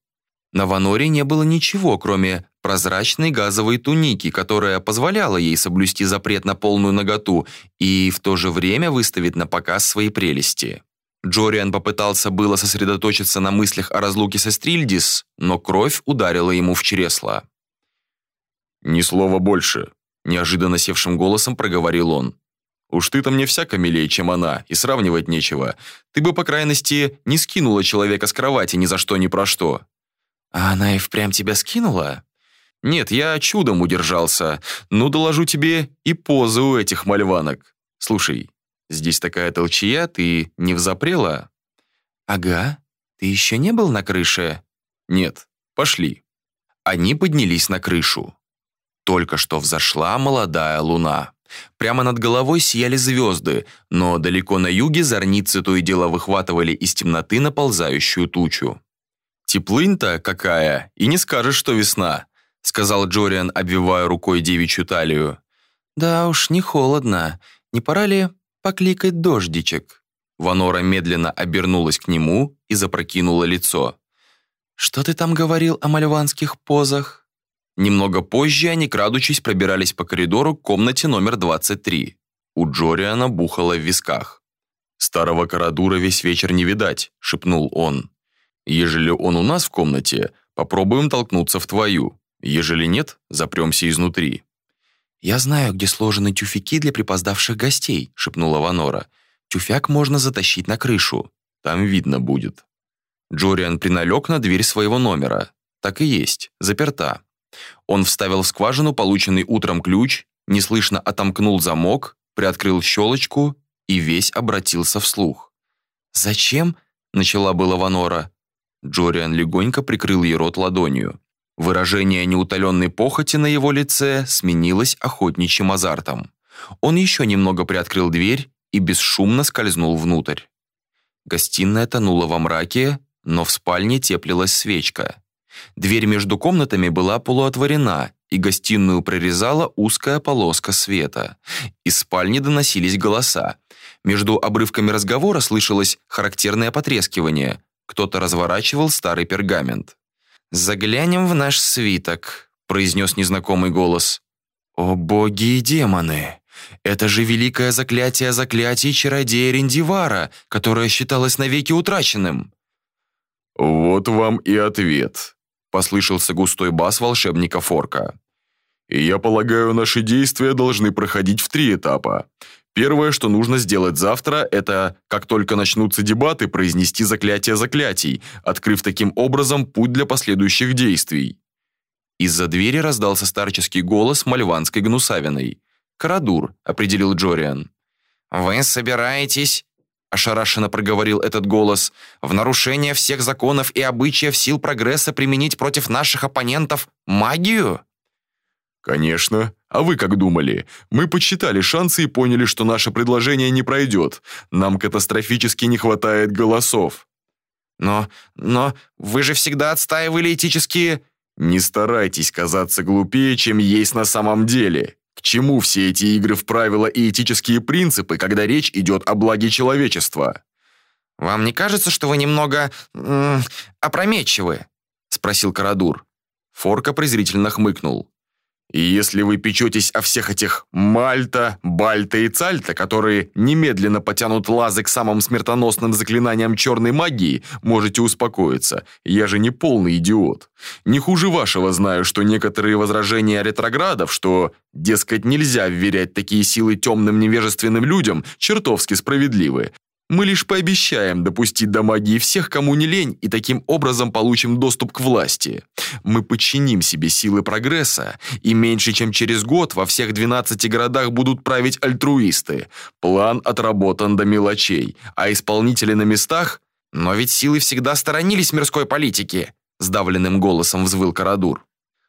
Speaker 3: На Ваноре не было ничего, кроме прозрачной газовой туники, которая позволяла ей соблюсти запрет на полную наготу и в то же время выставить на показ свои прелести. Джориан попытался было сосредоточиться на мыслях о разлуке со Стрильдис, но кровь ударила ему в чресло.
Speaker 4: «Ни слова больше», – неожиданно севшим голосом проговорил он. «Уж ты-то мне всяко милее, чем она, и сравнивать нечего. Ты бы, по крайности, не скинула человека с кровати ни за что ни про что».
Speaker 3: «А она и впрямь тебя скинула?»
Speaker 4: Нет, я чудом удержался. Ну, доложу тебе и позы у этих мальванок. Слушай, здесь такая толчья, ты не взапрела?
Speaker 3: Ага. Ты еще не был на крыше?
Speaker 4: Нет. Пошли.
Speaker 1: Они поднялись на крышу. Только что взошла молодая луна. Прямо над головой сияли звезды, но далеко на юге зорницы то и дело выхватывали из темноты наползающую тучу. Теплынь-то какая, и не скажешь, что весна сказал Джориан, обвивая рукой девичью талию.
Speaker 3: «Да уж, не холодно. Не пора ли покликать дождичек?»
Speaker 1: Ванора медленно обернулась к нему и запрокинула лицо.
Speaker 3: «Что ты там говорил о мальванских позах?»
Speaker 1: Немного позже они, крадучись, пробирались по коридору к комнате номер 23. У Джориана бухало в висках. «Старого Карадура весь вечер не видать», — шепнул он. «Ежели он у нас в комнате, попробуем толкнуться в твою. Ежели нет, запремся изнутри».
Speaker 3: «Я знаю, где сложены тюфяки для припоздавших гостей», — шепнула Ванора. «Тюфяк можно затащить на крышу.
Speaker 1: Там видно будет». Джориан приналег на дверь своего номера. Так и есть, заперта. Он вставил в скважину полученный утром ключ, неслышно отомкнул замок, приоткрыл щелочку и весь обратился вслух.
Speaker 3: «Зачем?» — начала была Ванора.
Speaker 1: Джориан легонько прикрыл ей рот ладонью. Выражение неутоленной похоти на его лице сменилось охотничьим азартом. Он еще немного приоткрыл дверь и бесшумно скользнул внутрь. Гостиная тонула во мраке, но в спальне теплилась свечка. Дверь между комнатами была полуотворена, и гостиную прорезала узкая полоска света. Из спальни доносились голоса. Между обрывками разговора слышалось характерное потрескивание. Кто-то разворачивал старый пергамент.
Speaker 3: «Заглянем в наш свиток», — произнес незнакомый голос. «О боги и демоны! Это же великое заклятие заклятий чародея Рендивара, которое считалось навеки утраченным».
Speaker 4: «Вот вам и ответ», — послышался густой бас волшебника Форка. «И я полагаю, наши действия должны проходить в три этапа. Первое, что нужно сделать завтра, это, как только начнутся дебаты, произнести заклятие заклятий, открыв таким образом путь для последующих действий.
Speaker 1: Из-за двери раздался старческий голос мальванской гнусавиной. «Карадур», — определил Джориан.
Speaker 3: «Вы собираетесь?» — ошарашенно проговорил этот голос. «В нарушение всех законов и обычаев сил прогресса применить против наших оппонентов магию?»
Speaker 4: «Конечно. А вы как думали? Мы подсчитали шансы и поняли, что наше предложение не пройдет. Нам катастрофически не хватает голосов».
Speaker 3: «Но... но вы же всегда отстаивали этические...»
Speaker 4: «Не старайтесь казаться глупее, чем есть на самом деле. К чему все эти игры в правила и этические принципы, когда речь идет о благе человечества?»
Speaker 3: «Вам не кажется, что вы немного... опрометчивы?» — спросил Карадур.
Speaker 1: Форка презрительно хмыкнул.
Speaker 4: И если вы печетесь о всех этих Мальта, Бальта и Цальта, которые немедленно потянут лазы к самым смертоносным заклинаниям черной магии, можете успокоиться. Я же не полный идиот. Не хуже вашего знаю, что некоторые возражения ретроградов, что, дескать, нельзя вверять такие силы темным невежественным людям, чертовски справедливы. Мы лишь пообещаем допустить до магии всех, кому не лень, и таким образом получим доступ к власти. Мы подчиним себе силы прогресса, и меньше чем через год во всех 12 городах будут править альтруисты. План отработан до мелочей, а исполнители на местах...
Speaker 3: Но ведь силы всегда сторонились мирской политики, сдавленным голосом взвыл Карадур.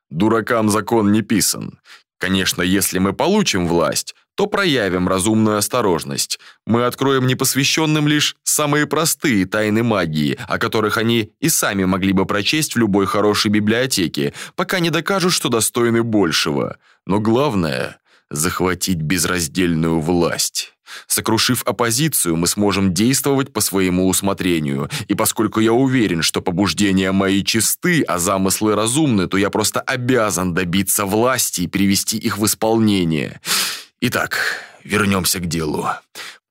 Speaker 4: Дуракам закон не писан. Конечно, если мы получим власть, то проявим разумную осторожность. Мы откроем непосвященным лишь самые простые тайны магии, о которых они и сами могли бы прочесть в любой хорошей библиотеке, пока не докажут, что достойны большего. Но главное – захватить безраздельную власть. Сокрушив оппозицию, мы сможем действовать по своему усмотрению. И поскольку я уверен, что побуждения мои чисты, а замыслы разумны, то я просто обязан добиться власти и привести их в исполнение. Итак, вернемся к делу.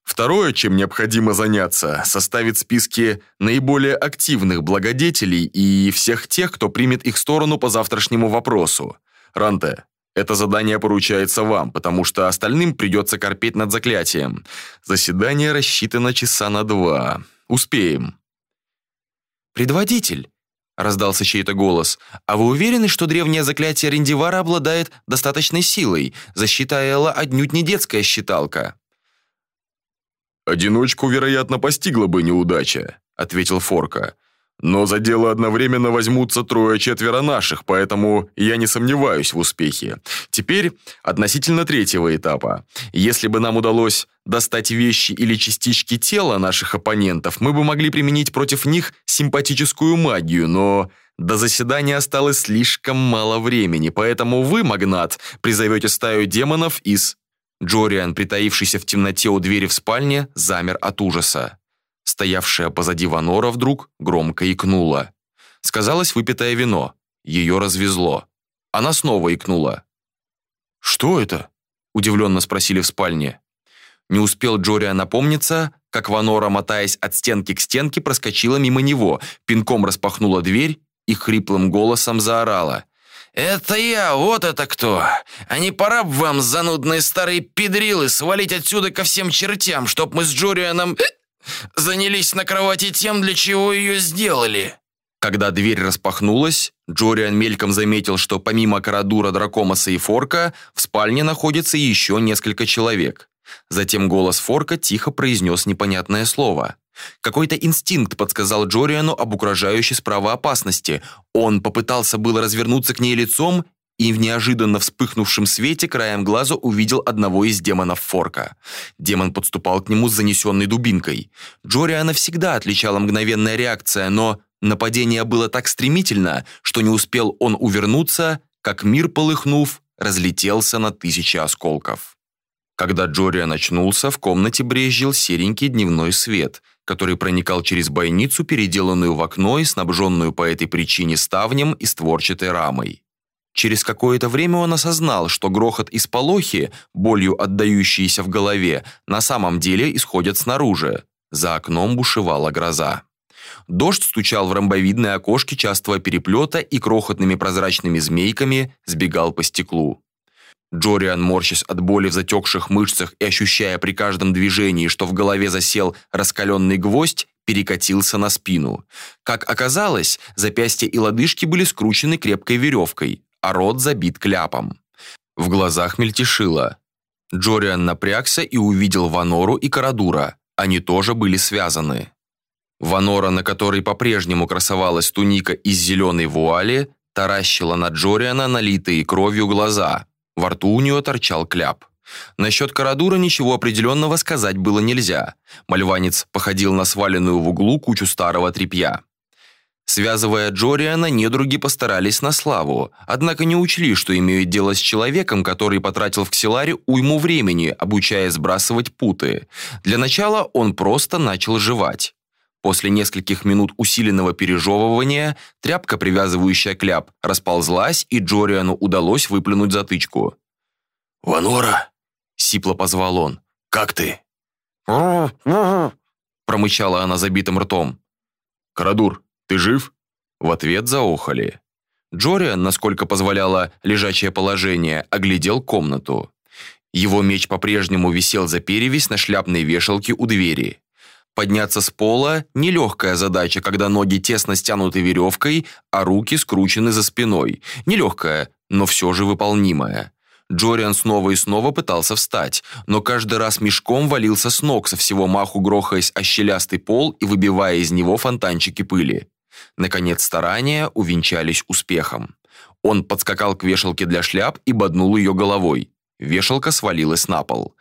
Speaker 4: Второе, чем необходимо заняться, составить списки наиболее активных благодетелей и всех тех, кто примет их сторону по завтрашнему вопросу. Ранте, это задание поручается вам, потому что остальным придется корпеть над заклятием. Заседание рассчитано часа на два. Успеем.
Speaker 3: «Предводитель», — раздался чей-то голос, «а вы уверены, что древнее заклятие Рендивара обладает достаточной силой? Защита Элла отнюдь не детская считалка».
Speaker 4: «Одиночку, вероятно, постигла бы неудача», — ответил Форка. Но за дело одновременно возьмутся трое-четверо наших, поэтому я не сомневаюсь в успехе. Теперь относительно третьего этапа. Если бы нам удалось достать вещи или частички тела наших оппонентов, мы бы могли применить против них симпатическую магию, но до заседания осталось слишком мало времени, поэтому вы, магнат, призовете стаю демонов из... Джориан, притаившийся в темноте у двери в спальне, замер от ужаса. Стоявшая позади Ванора вдруг громко икнула. Сказалось выпитое вино. Ее развезло. Она снова икнула. «Что это?» – удивленно спросили в спальне. Не успел Джориан напомниться, как Ванора, мотаясь от стенки к стенке, проскочила мимо него, пинком распахнула дверь и хриплым голосом заорала.
Speaker 3: «Это я, вот это кто! А не пора бы вам, занудные старые педрилы, свалить отсюда ко всем чертям, чтоб мы с Джорианом занялись на кровати тем, для чего ее сделали».
Speaker 1: Когда дверь распахнулась, Джориан мельком заметил, что помимо Карадура, Дракомаса и Форка, в спальне находится еще несколько человек. Затем голос Форка тихо произнес непонятное слово. Какой-то инстинкт подсказал Джориану об угрожающей справа опасности. Он попытался было развернуться к ней лицом и в неожиданно вспыхнувшем свете краем глаза увидел одного из демонов Форка. Демон подступал к нему с занесенной дубинкой. Джориана всегда отличала мгновенная реакция, но нападение было так стремительно, что не успел он увернуться, как мир, полыхнув, разлетелся на тысячи осколков. Когда Джориан очнулся, в комнате брезжил серенький дневной свет, который проникал через бойницу, переделанную в окно и снабженную по этой причине ставнем и створчатой рамой. Через какое-то время он осознал, что грохот и сполохи, болью отдающиеся в голове, на самом деле исходят снаружи. За окном бушевала гроза. Дождь стучал в ромбовидные окошки частого переплета и крохотными прозрачными змейками сбегал по стеклу. Джориан, морщась от боли в затекших мышцах и ощущая при каждом движении, что в голове засел раскаленный гвоздь, перекатился на спину. Как оказалось, запястья и лодыжки были скручены крепкой веревкой, а рот забит кляпом. В глазах мельтешило. Джориан напрягся и увидел Ванору и Карадура. Они тоже были связаны. Ванора, на которой по-прежнему красовалась туника из зеленой вуали, таращила на Джориана налитые кровью глаза. Во рту у нее торчал кляп. Насчет Карадура ничего определенного сказать было нельзя. Мальванец походил на сваленную в углу кучу старого тряпья. Связывая Джориана, недруги постарались на славу, однако не учли, что имеют дело с человеком, который потратил в Ксиларе уйму времени, обучая сбрасывать путы. Для начала он просто начал жевать. После нескольких минут усиленного пережевывания тряпка, привязывающая кляп, расползлась, и Джориану удалось выплюнуть затычку.
Speaker 3: «Ванора!» — сипло позвал он. «Как ты?»
Speaker 1: промычала она забитым ртом.
Speaker 4: «Карадур, ты жив?»
Speaker 1: В ответ заохали. Джориан, насколько позволяло лежачее положение, оглядел комнату. Его меч по-прежнему висел за перевязь на шляпной вешалке у двери. Подняться с пола – нелегкая задача, когда ноги тесно стянуты веревкой, а руки скручены за спиной. Нелегкая, но все же выполнимая. Джориан снова и снова пытался встать, но каждый раз мешком валился с ног со всего маху грохаясь о щелястый пол и выбивая из него фонтанчики пыли. Наконец старания увенчались успехом. Он подскакал к вешалке для шляп и боднул ее головой. Вешалка свалилась на пол.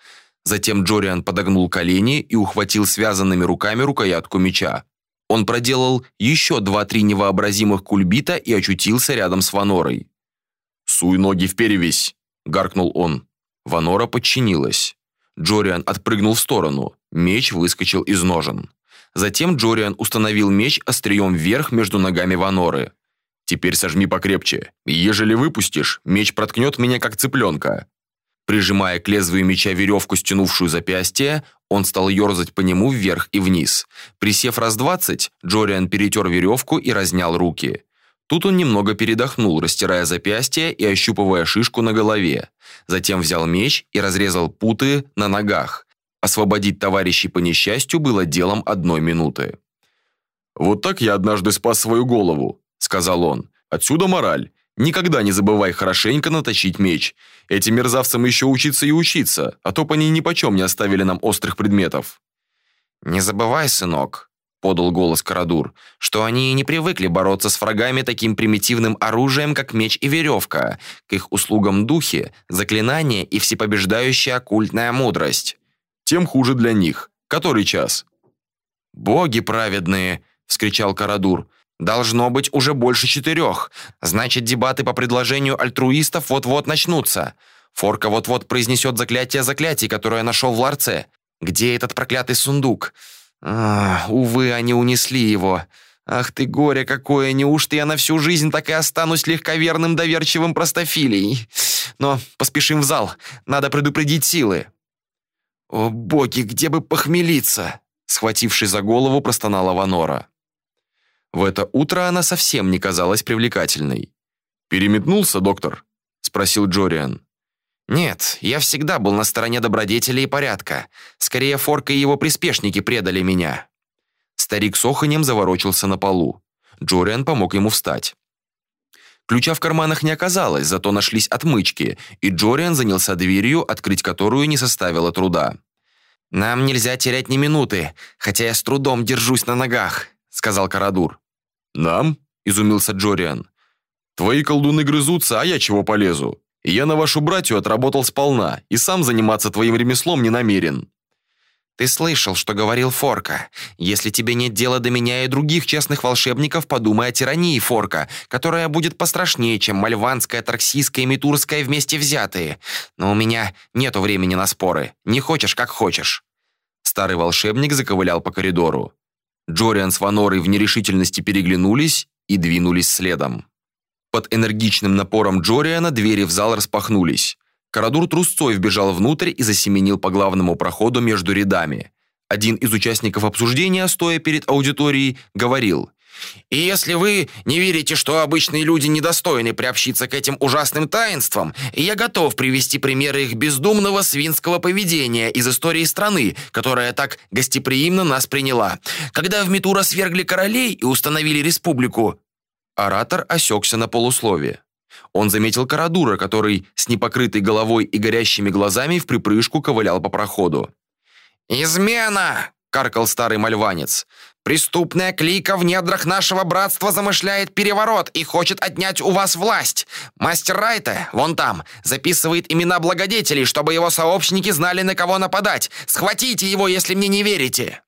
Speaker 1: Затем Джориан подогнул колени и ухватил связанными руками рукоятку меча. Он проделал еще два-три невообразимых кульбита и очутился рядом с Ванорой. «Суй ноги в перевесь!» – гаркнул он. Ванора подчинилась. Джориан отпрыгнул в сторону. Меч выскочил из ножен. Затем Джориан установил меч острием вверх между ногами Ваноры. «Теперь сожми покрепче. Ежели выпустишь, меч проткнет меня, как цыпленка». Прижимая к лезвию меча веревку, стянувшую запястье, он стал ерзать по нему вверх и вниз. Присев раз двадцать, Джориан перетер веревку и разнял руки. Тут он немного передохнул, растирая запястье и ощупывая шишку на голове. Затем взял меч и разрезал путы на ногах. Освободить товарищей по несчастью было делом одной минуты. «Вот так я однажды спас свою голову», — сказал он. «Отсюда мораль. Никогда не забывай хорошенько наточить меч. Этим мерзавцам еще учиться и учиться, а то по ней нипочем не оставили нам острых предметов».
Speaker 3: «Не забывай, сынок», — подал голос Карадур, «что они не привыкли бороться с врагами таким примитивным оружием, как меч и веревка, к их услугам духи, заклинания и всепобеждающая оккультная мудрость».
Speaker 1: «Тем хуже для них. Который час?»
Speaker 3: «Боги праведные!» — вскричал Карадур. «Должно быть уже больше четырех. Значит, дебаты по предложению альтруистов вот-вот начнутся. Форка вот-вот произнесет заклятие заклятий, которое нашел в ларце. Где этот проклятый сундук?» А, увы, они унесли его. Ах ты горе какое, неужто я на всю жизнь так и останусь легковерным доверчивым простофилей? Но поспешим в зал, надо предупредить силы. О боги, где бы похмелиться? Схватившись за голову, простонала Ванора.
Speaker 1: В это утро она совсем не казалась привлекательной. «Переметнулся, доктор?» – спросил Джориан.
Speaker 3: «Нет, я всегда был на стороне добродетели и порядка. Скорее, Форка и его приспешники предали меня».
Speaker 1: Старик с оханем заворочился на полу. Джориан помог ему встать. Ключа в карманах не оказалось, зато нашлись отмычки, и Джориан занялся дверью, открыть которую не составило труда.
Speaker 3: «Нам нельзя терять ни минуты, хотя я с трудом держусь на ногах», — сказал Карадур.
Speaker 1: «Нам?» — изумился Джориан. «Твои колдуны грызутся, а я чего полезу? Я на вашу братью отработал сполна и сам заниматься твоим ремеслом не намерен».
Speaker 3: «Ты слышал, что говорил Форка. Если тебе нет дела до меня и других честных волшебников, подумай о тирании Форка, которая будет пострашнее, чем мальванская, тарксийская и митурская вместе взятые. Но у меня нету времени на споры. Не хочешь, как хочешь».
Speaker 1: Старый волшебник заковылял по коридору. Джориан с Ванорой в нерешительности переглянулись и двинулись следом. Под энергичным напором Джориана двери в зал распахнулись. Карадур трусцой вбежал внутрь и засеменил по главному проходу между рядами. Один из участников обсуждения, стоя перед аудиторией, говорил
Speaker 3: и если вы не верите, что обычные люди недостойны приобщиться к этим ужасным таинствам, я готов привести примеры их бездумного свинского поведения из истории страны, которая так гостеприимно нас приняла. Когда в Митура свергли королей и установили республику,
Speaker 1: Оратор осекся на полусловие. Он заметил Карадура, который с непокрытой головой и горящими глазами в припрыжку ковылял по проходу.
Speaker 3: «Измена!» — каркал старый мальванец. «Преступная клика в недрах нашего братства замышляет переворот и хочет отнять у вас власть. Мастер Райта, вон там, записывает имена благодетелей, чтобы его сообщники знали, на кого нападать. Схватите его, если мне не верите!»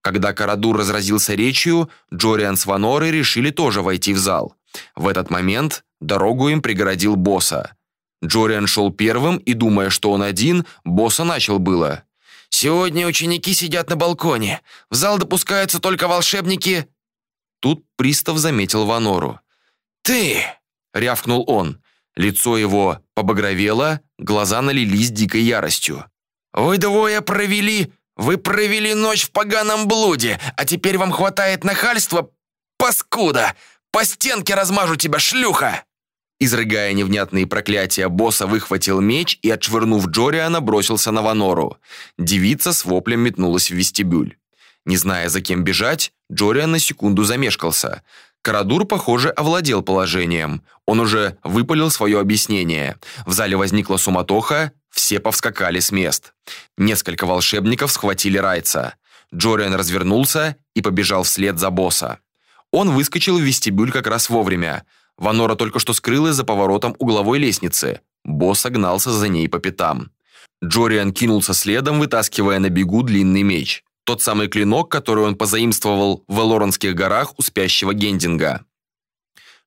Speaker 1: Когда Карадур разразился речью, Джориан с Ванорой решили тоже войти в зал. В этот момент дорогу им преградил босса. Джориан шел первым и, думая, что он один, босса начал было.
Speaker 3: «Сегодня ученики сидят на балконе. В зал допускаются только волшебники...»
Speaker 1: Тут пристав заметил Ванору.
Speaker 3: «Ты!»
Speaker 1: — рявкнул он. Лицо его побагровело, глаза налились дикой яростью.
Speaker 3: «Вы двое провели вы провели ночь в поганом блуде, а теперь вам хватает нахальства? Паскуда! По стенке размажу тебя, шлюха!»
Speaker 1: Изрыгая невнятные проклятия, босса выхватил меч и, отшвырнув Джориана, бросился на Ванору. Девица с воплем метнулась в вестибюль. Не зная, за кем бежать, Джориан на секунду замешкался. Карадур, похоже, овладел положением. Он уже выпалил свое объяснение. В зале возникла суматоха, все повскакали с мест. Несколько волшебников схватили Райца. Джориан развернулся и побежал вслед за босса. Он выскочил в вестибюль как раз вовремя. Ванора только что скрылась за поворотом угловой лестницы. Босс огнался за ней по пятам. Джориан кинулся следом, вытаскивая на бегу длинный меч. Тот самый клинок, который он позаимствовал в Элоранских горах у спящего Гендинга.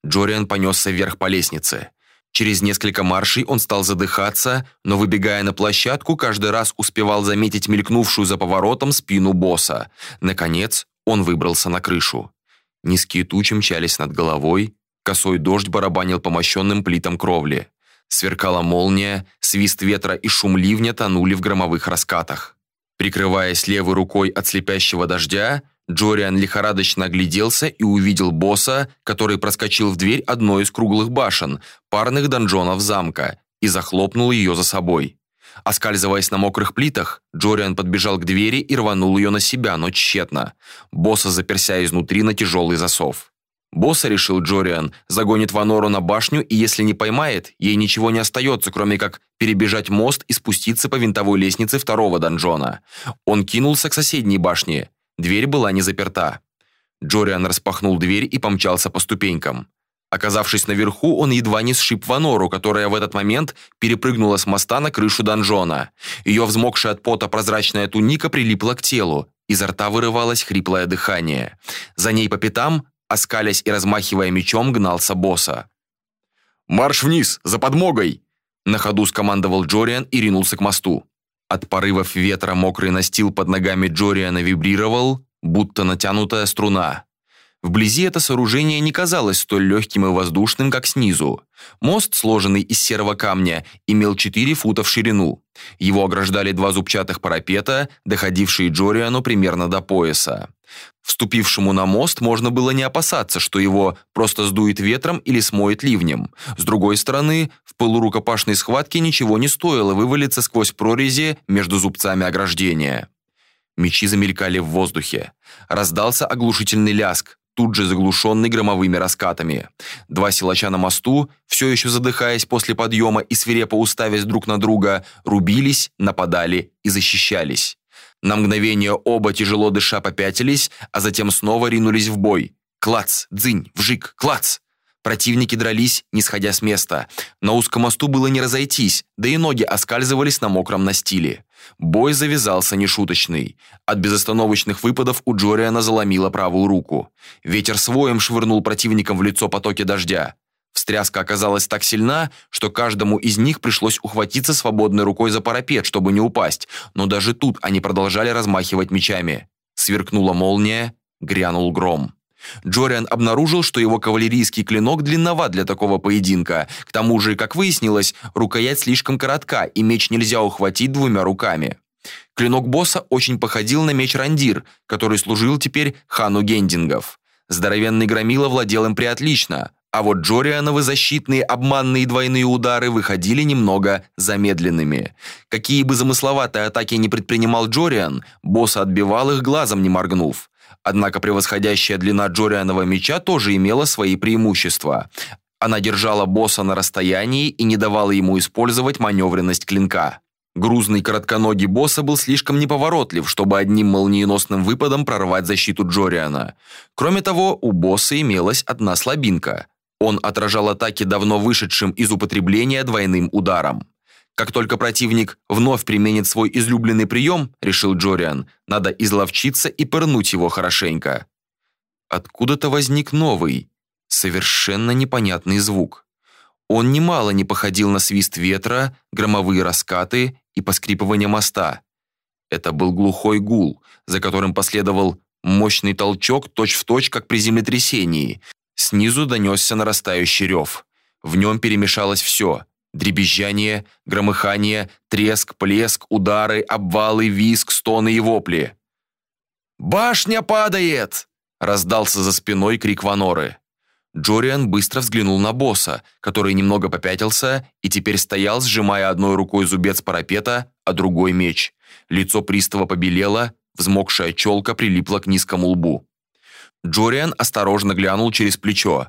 Speaker 1: Джориан понесся вверх по лестнице. Через несколько маршей он стал задыхаться, но, выбегая на площадку, каждый раз успевал заметить мелькнувшую за поворотом спину босса. Наконец, он выбрался на крышу. Низкие тучи мчались над головой, косой дождь барабанил по мощенным плитам кровли. Сверкала молния, свист ветра и шум ливня тонули в громовых раскатах. Прикрываясь левой рукой от слепящего дождя, Джориан лихорадочно огляделся и увидел босса, который проскочил в дверь одной из круглых башен, парных донжонов замка, и захлопнул ее за собой. Оскальзываясь на мокрых плитах, Джориан подбежал к двери и рванул ее на себя, но тщетно. Босса заперся изнутри на тяжелый засов. Босса, решил Джориан, загонит Ванору на башню, и если не поймает, ей ничего не остается, кроме как перебежать мост и спуститься по винтовой лестнице второго донжона. Он кинулся к соседней башне. Дверь была не заперта. Джориан распахнул дверь и помчался по ступенькам. Оказавшись наверху, он едва не сшиб Ванору, которая в этот момент перепрыгнула с моста на крышу донжона. Ее взмокшая от пота прозрачная туника прилипла к телу. Изо рта вырывалось хриплое дыхание. За ней по пятам, оскалясь и размахивая мечом, гнался босса.
Speaker 4: «Марш вниз, за подмогой!»
Speaker 1: На ходу скомандовал Джориан и ринулся к мосту. От порывов ветра мокрый настил под ногами Джориана вибрировал, будто натянутая струна. Вблизи это сооружение не казалось столь легким и воздушным, как снизу. Мост, сложенный из серого камня, имел 4 фута в ширину. Его ограждали два зубчатых парапета, доходившие Джориану примерно до пояса. Вступившему на мост можно было не опасаться, что его просто сдует ветром или смоет ливнем. С другой стороны, в пылу рукопашной схватки ничего не стоило вывалиться сквозь прорези между зубцами ограждения. Мечи замелькали в воздухе. Раздался оглушительный ляск, тут же заглушенный громовыми раскатами. Два силача на мосту, все еще задыхаясь после подъема и свирепо уставясь друг на друга, рубились, нападали и защищались. На мгновение оба тяжело дыша попятились, а затем снова ринулись в бой. Клац, дзынь, вжик, клац. Противники дрались, не сходя с места. На узком мосту было не разойтись, да и ноги оскальзывались на мокром настиле. Бой завязался нешуточный. От безостановочных выпадов у Джориана заломило правую руку. Ветер с воем швырнул противникам в лицо потоки дождя. Встряска оказалась так сильна, что каждому из них пришлось ухватиться свободной рукой за парапет, чтобы не упасть, но даже тут они продолжали размахивать мечами. Сверкнула молния, грянул гром. Джориан обнаружил, что его кавалерийский клинок длинноват для такого поединка. К тому же, как выяснилось, рукоять слишком коротка, и меч нельзя ухватить двумя руками. Клинок босса очень походил на меч Рандир, который служил теперь хану Гендингов. Здоровенный громила владел им приотлично, а вот Джориановы защитные обманные двойные удары выходили немного замедленными. Какие бы замысловатые атаки не предпринимал Джориан, босс отбивал их глазом не моргнув. Однако превосходящая длина Джорианова меча тоже имела свои преимущества. Она держала босса на расстоянии и не давала ему использовать маневренность клинка. Грузный коротконогий босса был слишком неповоротлив, чтобы одним молниеносным выпадом прорвать защиту Джориана. Кроме того, у босса имелась одна слабинка. Он отражал атаки давно вышедшим из употребления двойным ударом. Как только противник вновь применит свой излюбленный прием, решил Джориан, надо изловчиться и пырнуть его хорошенько. Откуда-то возник новый, совершенно непонятный звук. Он немало не походил на свист ветра, громовые раскаты и поскрипывание моста. Это был глухой гул, за которым последовал мощный толчок точь-в-точь, точь, как при землетрясении, Снизу донесся нарастающий рев. В нем перемешалось все. Дребезжание, громыхание, треск, плеск, удары, обвалы, визг, стоны и вопли. «Башня падает!» – раздался за спиной крик Ваноры. Джориан быстро взглянул на босса, который немного попятился и теперь стоял, сжимая одной рукой зубец парапета, а другой меч. Лицо пристава побелело, взмокшая челка прилипла к низкому лбу. Джориан осторожно глянул через плечо.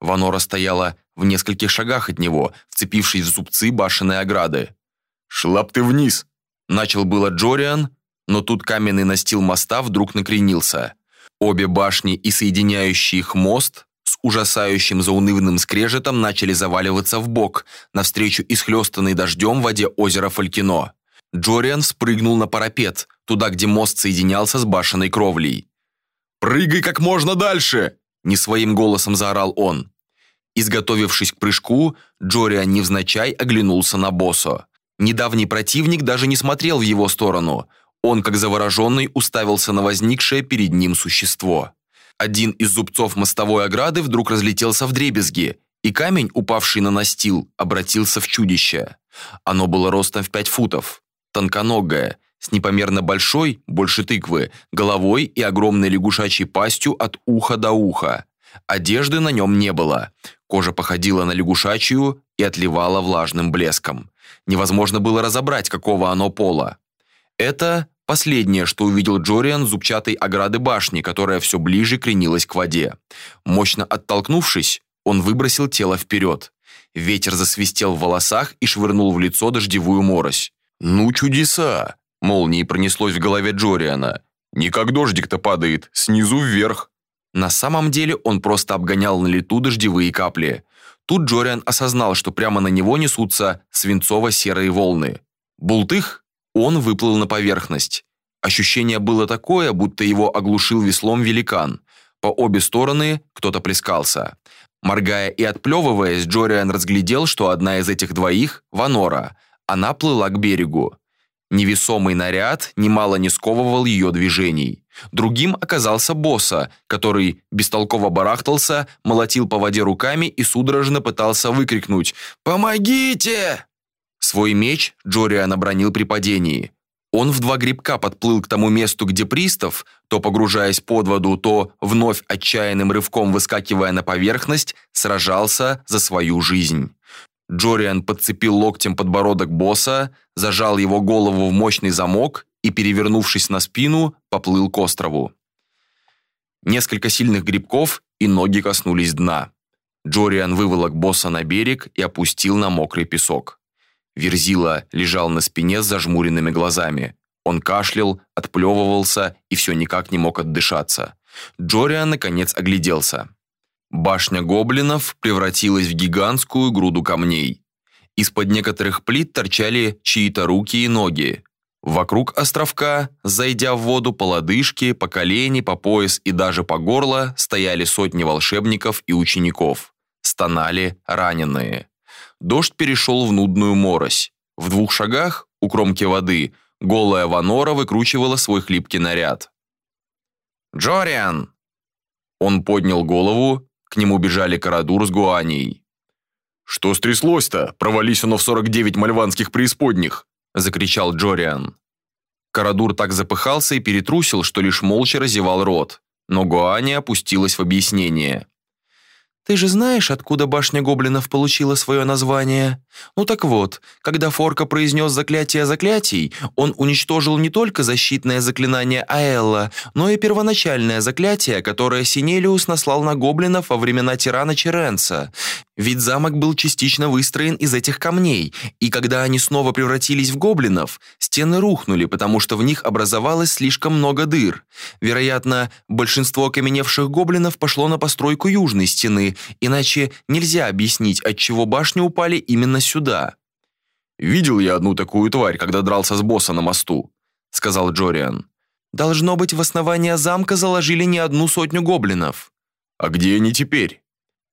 Speaker 1: Ванора стояла в нескольких шагах от него, вцепившись в зубцы башенной ограды.
Speaker 4: «Шла б ты вниз!»
Speaker 1: Начал было Джориан, но тут каменный настил моста вдруг накренился. Обе башни и соединяющий их мост с ужасающим заунывным скрежетом начали заваливаться в бок навстречу исхлестанной дождем воде озера Фалькино. Джориан спрыгнул на парапет, туда, где мост соединялся с башенной кровлей. «Прыгай как можно дальше!» – не своим голосом заорал он. Изготовившись к прыжку, Джориан невзначай оглянулся на Босо. Недавний противник даже не смотрел в его сторону. Он, как завороженный, уставился на возникшее перед ним существо. Один из зубцов мостовой ограды вдруг разлетелся в дребезги, и камень, упавший на настил, обратился в чудище. Оно было ростом в пять футов, тонконогое, с непомерно большой, больше тыквы, головой и огромной лягушачьей пастью от уха до уха. Одежды на нем не было. Кожа походила на лягушачью и отливала влажным блеском. Невозможно было разобрать, какого оно пола. Это последнее, что увидел Джориан зубчатой ограды башни, которая все ближе кренилась к воде. Мощно оттолкнувшись, он выбросил тело вперед. Ветер засвистел в волосах и швырнул в лицо дождевую морось. «Ну, чудеса!» – молнией пронеслось в голове Джориана. «Не как дождик-то падает, снизу вверх». На самом деле он просто обгонял на лету дождевые капли. Тут Джориан осознал, что прямо на него несутся свинцово-серые волны. Бултых, он выплыл на поверхность. Ощущение было такое, будто его оглушил веслом великан. По обе стороны кто-то плескался. Моргая и отплевываясь, Джориан разглядел, что одна из этих двоих – Ванора. Она плыла к берегу. Невесомый наряд немало не сковывал ее движений. Другим оказался босса, который бестолково барахтался, молотил по воде руками и судорожно пытался выкрикнуть «Помогите!». Свой меч Джориан обронил при падении. Он в два грибка подплыл к тому месту, где пристав, то погружаясь под воду, то вновь отчаянным рывком выскакивая на поверхность, сражался за свою жизнь. Джориан подцепил локтем подбородок босса, зажал его голову в мощный замок и, перевернувшись на спину, поплыл к острову. Несколько сильных грибков, и ноги коснулись дна. Джориан выволок босса на берег и опустил на мокрый песок. Верзила лежал на спине с зажмуренными глазами. Он кашлял, отплевывался и все никак не мог отдышаться. Джориан, наконец, огляделся. Башня гоблинов превратилась в гигантскую груду камней. Из-под некоторых плит торчали чьи-то руки и ноги. Вокруг островка, зайдя в воду по лодыжке, по колени, по пояс и даже по горло, стояли сотни волшебников и учеников. Стонали раненые. Дождь перешел в нудную морось. В двух шагах, у кромки воды, голая Ванора выкручивала свой хлипкий наряд.
Speaker 2: «Джориан!»
Speaker 1: Он поднял голову, к нему бежали Карадур с Гуанией.
Speaker 4: «Что стряслось-то? Провались оно в 49 мальванских преисподних!»
Speaker 1: – закричал Джориан. Карадур так запыхался и перетрусил, что лишь молча разевал рот. Но Гуани опустилась в объяснение. Ты же знаешь, откуда башня гоблинов получила свое название? Ну так вот, когда Форка произнес заклятие заклятий, он уничтожил не только защитное заклинание Аэлла, но и первоначальное заклятие, которое Синелиус наслал на гоблинов во времена тирана Черенца. Ведь замок был частично выстроен из этих камней, и когда они снова превратились в гоблинов, стены рухнули, потому что в них образовалось слишком много дыр. Вероятно, большинство окаменевших гоблинов пошло на постройку южной стены, иначе нельзя объяснить, отчего башни упали именно сюда.
Speaker 4: «Видел я одну такую тварь, когда дрался с босса на мосту», — сказал Джориан.
Speaker 1: «Должно быть, в основание замка заложили не одну сотню гоблинов».
Speaker 4: «А где они теперь?»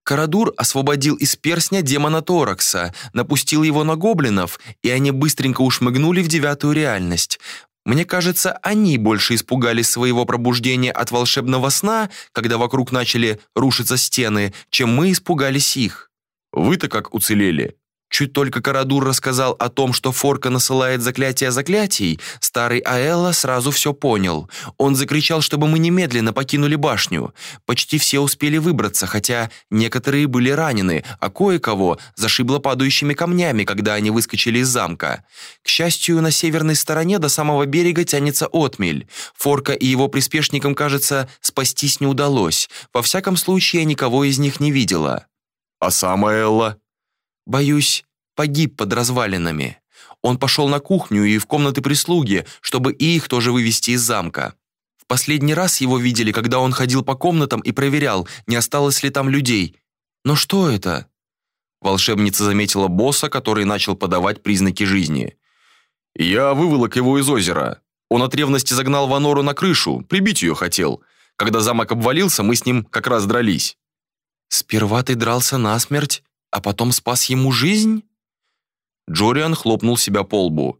Speaker 1: Карадур освободил из перстня демона Торакса, напустил его на гоблинов, и они быстренько ушмыгнули в девятую реальность. Мне кажется, они больше испугались своего пробуждения от волшебного сна, когда вокруг начали рушиться стены, чем мы испугались их.
Speaker 4: Вы-то как уцелели?
Speaker 1: Чуть только Карадур рассказал о том, что Форка насылает заклятие заклятий, старый Аэлла сразу все понял. Он закричал, чтобы мы немедленно покинули башню. Почти все успели выбраться, хотя некоторые были ранены, а кое-кого зашибло падающими камнями, когда они выскочили из замка. К счастью, на северной стороне до самого берега тянется отмель. Форка и его приспешникам, кажется, спастись не удалось. Во всяком случае, я никого из них не видела.
Speaker 4: «А сам Аэлла?»
Speaker 1: Боюсь, погиб под развалинами. Он пошел на кухню и в комнаты прислуги, чтобы и их тоже вывести из замка. В Последний раз его видели, когда он ходил по комнатам и проверял, не осталось ли там людей. Но что это?» Волшебница заметила босса, который начал подавать признаки жизни.
Speaker 4: «Я выволок его из озера. Он от ревности загнал Ванору на крышу, прибить ее хотел. Когда замок обвалился, мы с ним как раз дрались».
Speaker 1: «Сперва ты дрался насмерть, а потом спас ему жизнь?»
Speaker 4: Джориан хлопнул себя по лбу.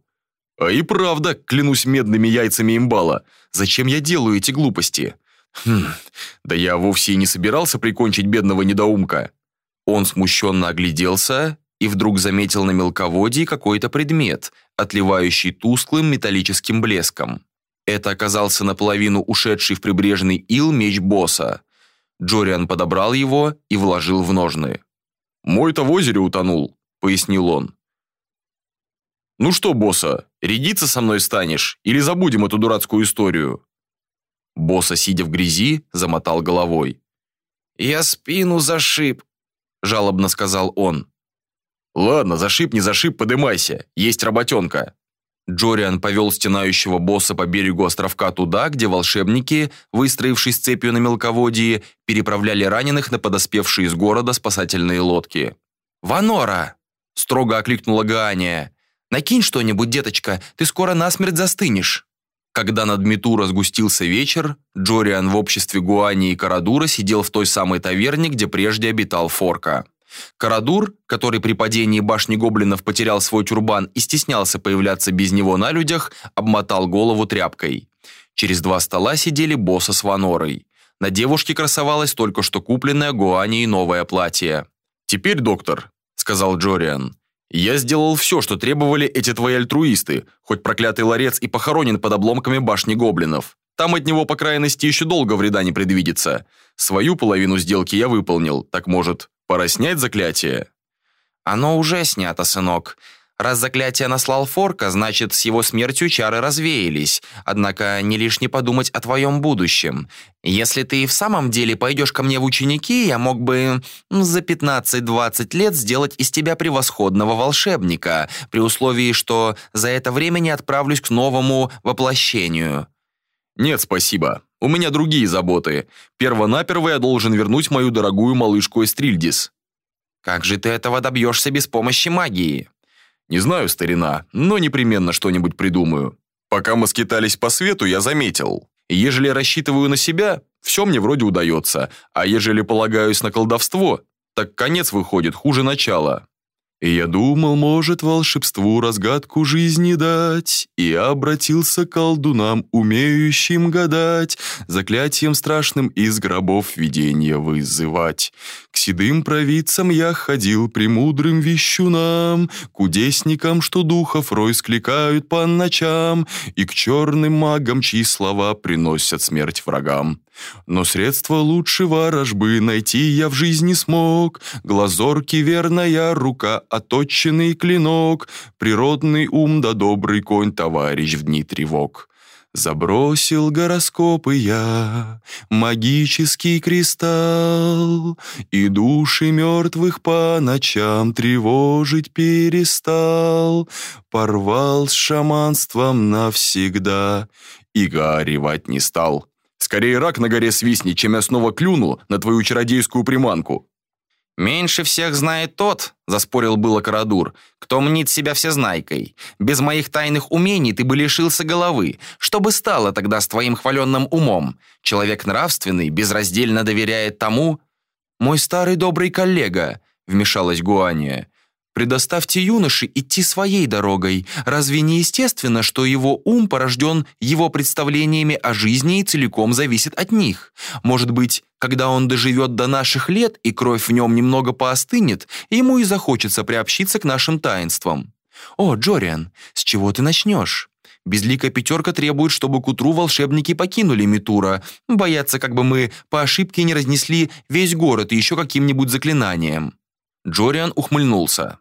Speaker 4: «А и правда, клянусь медными яйцами имбала. Зачем я делаю эти глупости?» «Хм, да я вовсе и не собирался прикончить бедного недоумка».
Speaker 1: Он смущенно огляделся и вдруг заметил на мелководье какой-то предмет, отливающий тусклым металлическим блеском. Это оказался наполовину ушедший в прибрежный ил меч босса. Джориан подобрал его и вложил в ножны.
Speaker 4: «Мой-то в озере утонул», — пояснил он. «Ну что, босса, рядиться со мной станешь или забудем эту дурацкую историю?»
Speaker 1: Босса, сидя в грязи, замотал головой.
Speaker 2: «Я спину зашиб», — жалобно сказал он.
Speaker 4: «Ладно, зашиб, не зашиб, подымайся, есть работенка».
Speaker 1: Джориан повел стенающего босса по берегу островка туда, где волшебники, выстроившись цепью на мелководье, переправляли раненых на подоспевшие из города спасательные лодки. «Ванора!» – строго окликнула Гаания. «Накинь что-нибудь, деточка, ты скоро насмерть застынешь». Когда над Мету разгустился вечер, Джориан в обществе Гуани и Карадура сидел в той самой таверне, где прежде обитал Форка. Карадур, который при падении башни гоблинов потерял свой тюрбан и стеснялся появляться без него на людях, обмотал голову тряпкой. Через два стола сидели босса с Ванорой. На девушке красовалось только что купленное Гуани и новое платье.
Speaker 4: «Теперь, доктор», — сказал Джориан, «я сделал все, что требовали эти твои альтруисты, хоть проклятый ларец и похоронен под обломками башни гоблинов. Там от него, по крайности, еще долго вреда не предвидится. Свою половину сделки я выполнил, так может, Пора снять заклятие?»
Speaker 3: «Оно уже снято, сынок. Раз заклятие наслал Форка, значит, с его смертью чары развеялись. Однако не лишне подумать о твоем будущем. Если ты в самом деле пойдешь ко мне в ученики, я мог бы за 15-20 лет сделать из тебя превосходного волшебника, при условии, что за это время не отправлюсь к новому воплощению».
Speaker 4: «Нет, спасибо. У меня другие заботы. Первонаперво я должен вернуть мою дорогую малышку Эстрильдис».
Speaker 3: «Как же ты этого добьешься без помощи магии?»
Speaker 4: «Не знаю, старина, но непременно что-нибудь придумаю. Пока мы скитались по свету, я заметил. Ежели рассчитываю на себя, все мне вроде удается, а ежели полагаюсь на колдовство, так конец выходит хуже начала». И я думал, может волшебству разгадку жизни дать, И обратился к колдунам, умеющим гадать, Заклятием страшным из гробов видения вызывать. К седым провидцам я ходил, премудрым вещунам, Кудесникам, что духов рой скликают по ночам, И к черным магам, чьи слова приносят смерть врагам. Но средства лучше ворожбы найти я в жизни смог. Глазорки верная рука, оточенный клинок, Природный ум да добрый конь, товарищ в дни тревог. Забросил гороскопы я, магический кристалл, И души мертвых по ночам тревожить перестал, Порвал с шаманством навсегда и горевать не стал. Скорее рак на горе свистнет, чем я снова клюну на твою чародейскую приманку».
Speaker 3: «Меньше всех знает тот», — заспорил было Карадур, «кто мнит себя всезнайкой. Без моих тайных умений ты бы лишился головы. Что бы стало тогда с твоим хваленным умом? Человек нравственный безраздельно доверяет тому...»
Speaker 1: «Мой старый добрый коллега», — вмешалась Гуания, Предоставьте юноше идти своей дорогой. Разве не естественно, что его ум порожден его представлениями о жизни и целиком зависит от них? Может быть, когда он доживет до наших лет и кровь в нем немного поостынет, ему и захочется приобщиться к нашим таинствам. О, Джориан, с чего ты начнешь? Безликая пятерка требует, чтобы к утру волшебники покинули Митура. Боятся, как бы мы по ошибке не разнесли весь город еще каким-нибудь заклинанием. Джориан ухмыльнулся.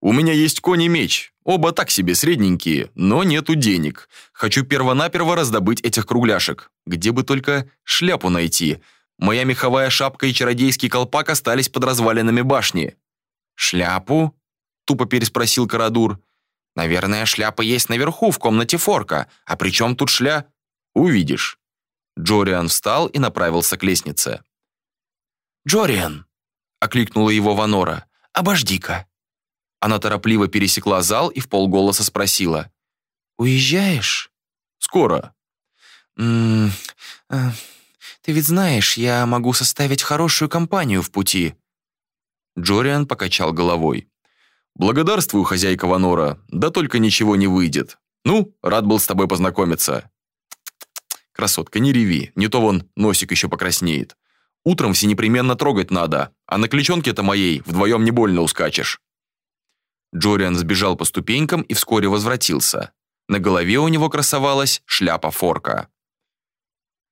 Speaker 4: «У меня есть конь и меч. Оба так себе средненькие, но нету денег. Хочу первонаперво раздобыть этих кругляшек. Где бы только шляпу найти. Моя меховая шапка и чародейский колпак остались под развалинами башни».
Speaker 3: «Шляпу?» – тупо переспросил Карадур. «Наверное, шляпа есть наверху, в комнате Форка. А при чем тут шля...»
Speaker 4: «Увидишь».
Speaker 1: Джориан встал и направился к лестнице.
Speaker 3: «Джориан!» — окликнула его Ванора. «Обожди-ка!»
Speaker 1: Она торопливо пересекла зал и в полголоса спросила.
Speaker 3: «Уезжаешь?»
Speaker 1: «Скоро».
Speaker 3: «М -м, э, «Ты ведь знаешь, я могу составить хорошую компанию в пути».
Speaker 1: Джориан покачал головой. «Благодарствую, хозяйка Ванора, да только ничего не выйдет. Ну, рад был с тобой познакомиться». «Красотка, не реви, не то вон носик еще покраснеет. Утром все непременно трогать надо, а на кличонке-то моей вдвоем не больно ускачешь». Джориан сбежал по ступенькам и вскоре возвратился. На голове у него красовалась шляпа форка.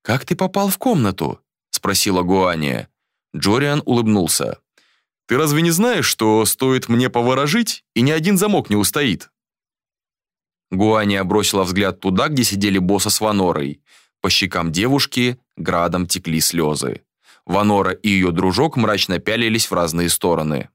Speaker 3: «Как ты попал в комнату?» – спросила Гуания.
Speaker 1: Джориан улыбнулся. «Ты разве не знаешь, что стоит мне поворожить, и ни один замок не устоит?» Гуания бросила взгляд туда, где сидели босса с Ванорой. По щекам девушки градом текли слезы. Ванора и ее дружок мрачно пялились в разные стороны.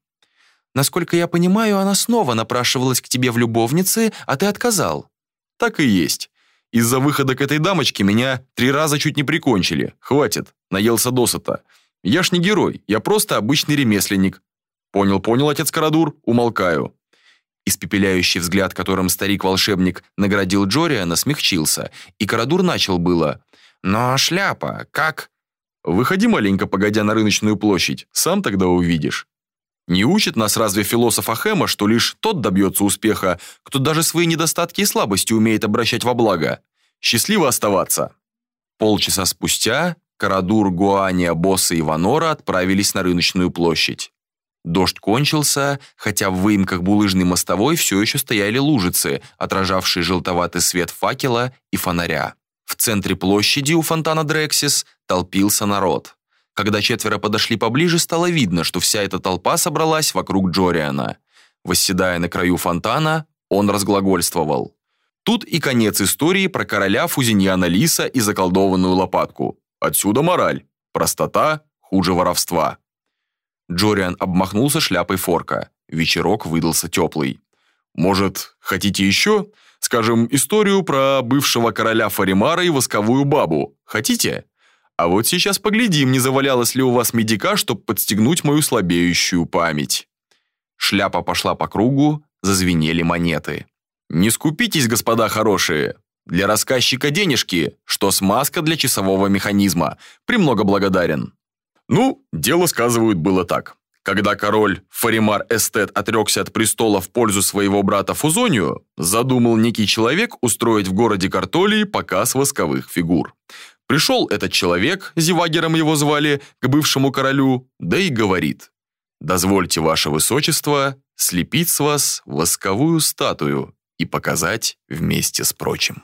Speaker 3: «Насколько я понимаю, она снова напрашивалась к тебе в любовнице, а ты отказал».
Speaker 1: «Так и есть. Из-за выхода к этой дамочке меня три раза чуть не прикончили. Хватит, наелся досыта. Я ж не герой, я просто обычный ремесленник. Понял, понял, отец Карадур, умолкаю». Испепеляющий взгляд, которым старик-волшебник наградил Джориана, смягчился, и Карадур начал было. «Но шляпа, как?» «Выходи маленько, погодя на рыночную площадь, сам тогда увидишь». Не учит нас разве философ Ахема, что лишь тот добьется успеха, кто даже свои недостатки и слабости умеет обращать во благо? Счастливо оставаться. Полчаса спустя Карадур, Гуания, Босса и Ванора отправились на рыночную площадь. Дождь кончился, хотя в выемках булыжной мостовой все еще стояли лужицы, отражавшие желтоватый свет факела и фонаря. В центре площади у фонтана Дрексис толпился народ. Когда четверо подошли поближе, стало видно, что вся эта толпа собралась вокруг Джориана. Восседая на краю фонтана, он разглагольствовал. Тут и конец истории про короля Фузиньяна Лиса и заколдованную лопатку. Отсюда мораль. Простота хуже воровства. Джориан обмахнулся шляпой форка. Вечерок выдался теплый. «Может, хотите еще? Скажем, историю про бывшего короля Фаримара и восковую бабу. Хотите?» А вот сейчас поглядим, не завалялось ли у вас медика, чтобы подстегнуть мою слабеющую память. Шляпа пошла по кругу, зазвенели монеты. Не скупитесь, господа хорошие. Для рассказчика денежки, что смазка для часового механизма. Премного благодарен. Ну, дело, сказывают, было так. Когда король Фаримар Эстет отрекся от престола в пользу своего брата Фузонию, задумал некий человек устроить в городе Картолии показ восковых фигур. Пришел этот человек, Зевагером его звали, к бывшему королю, да и говорит, «Дозвольте, ваше высочество, слепить с вас восковую статую и показать вместе с прочим».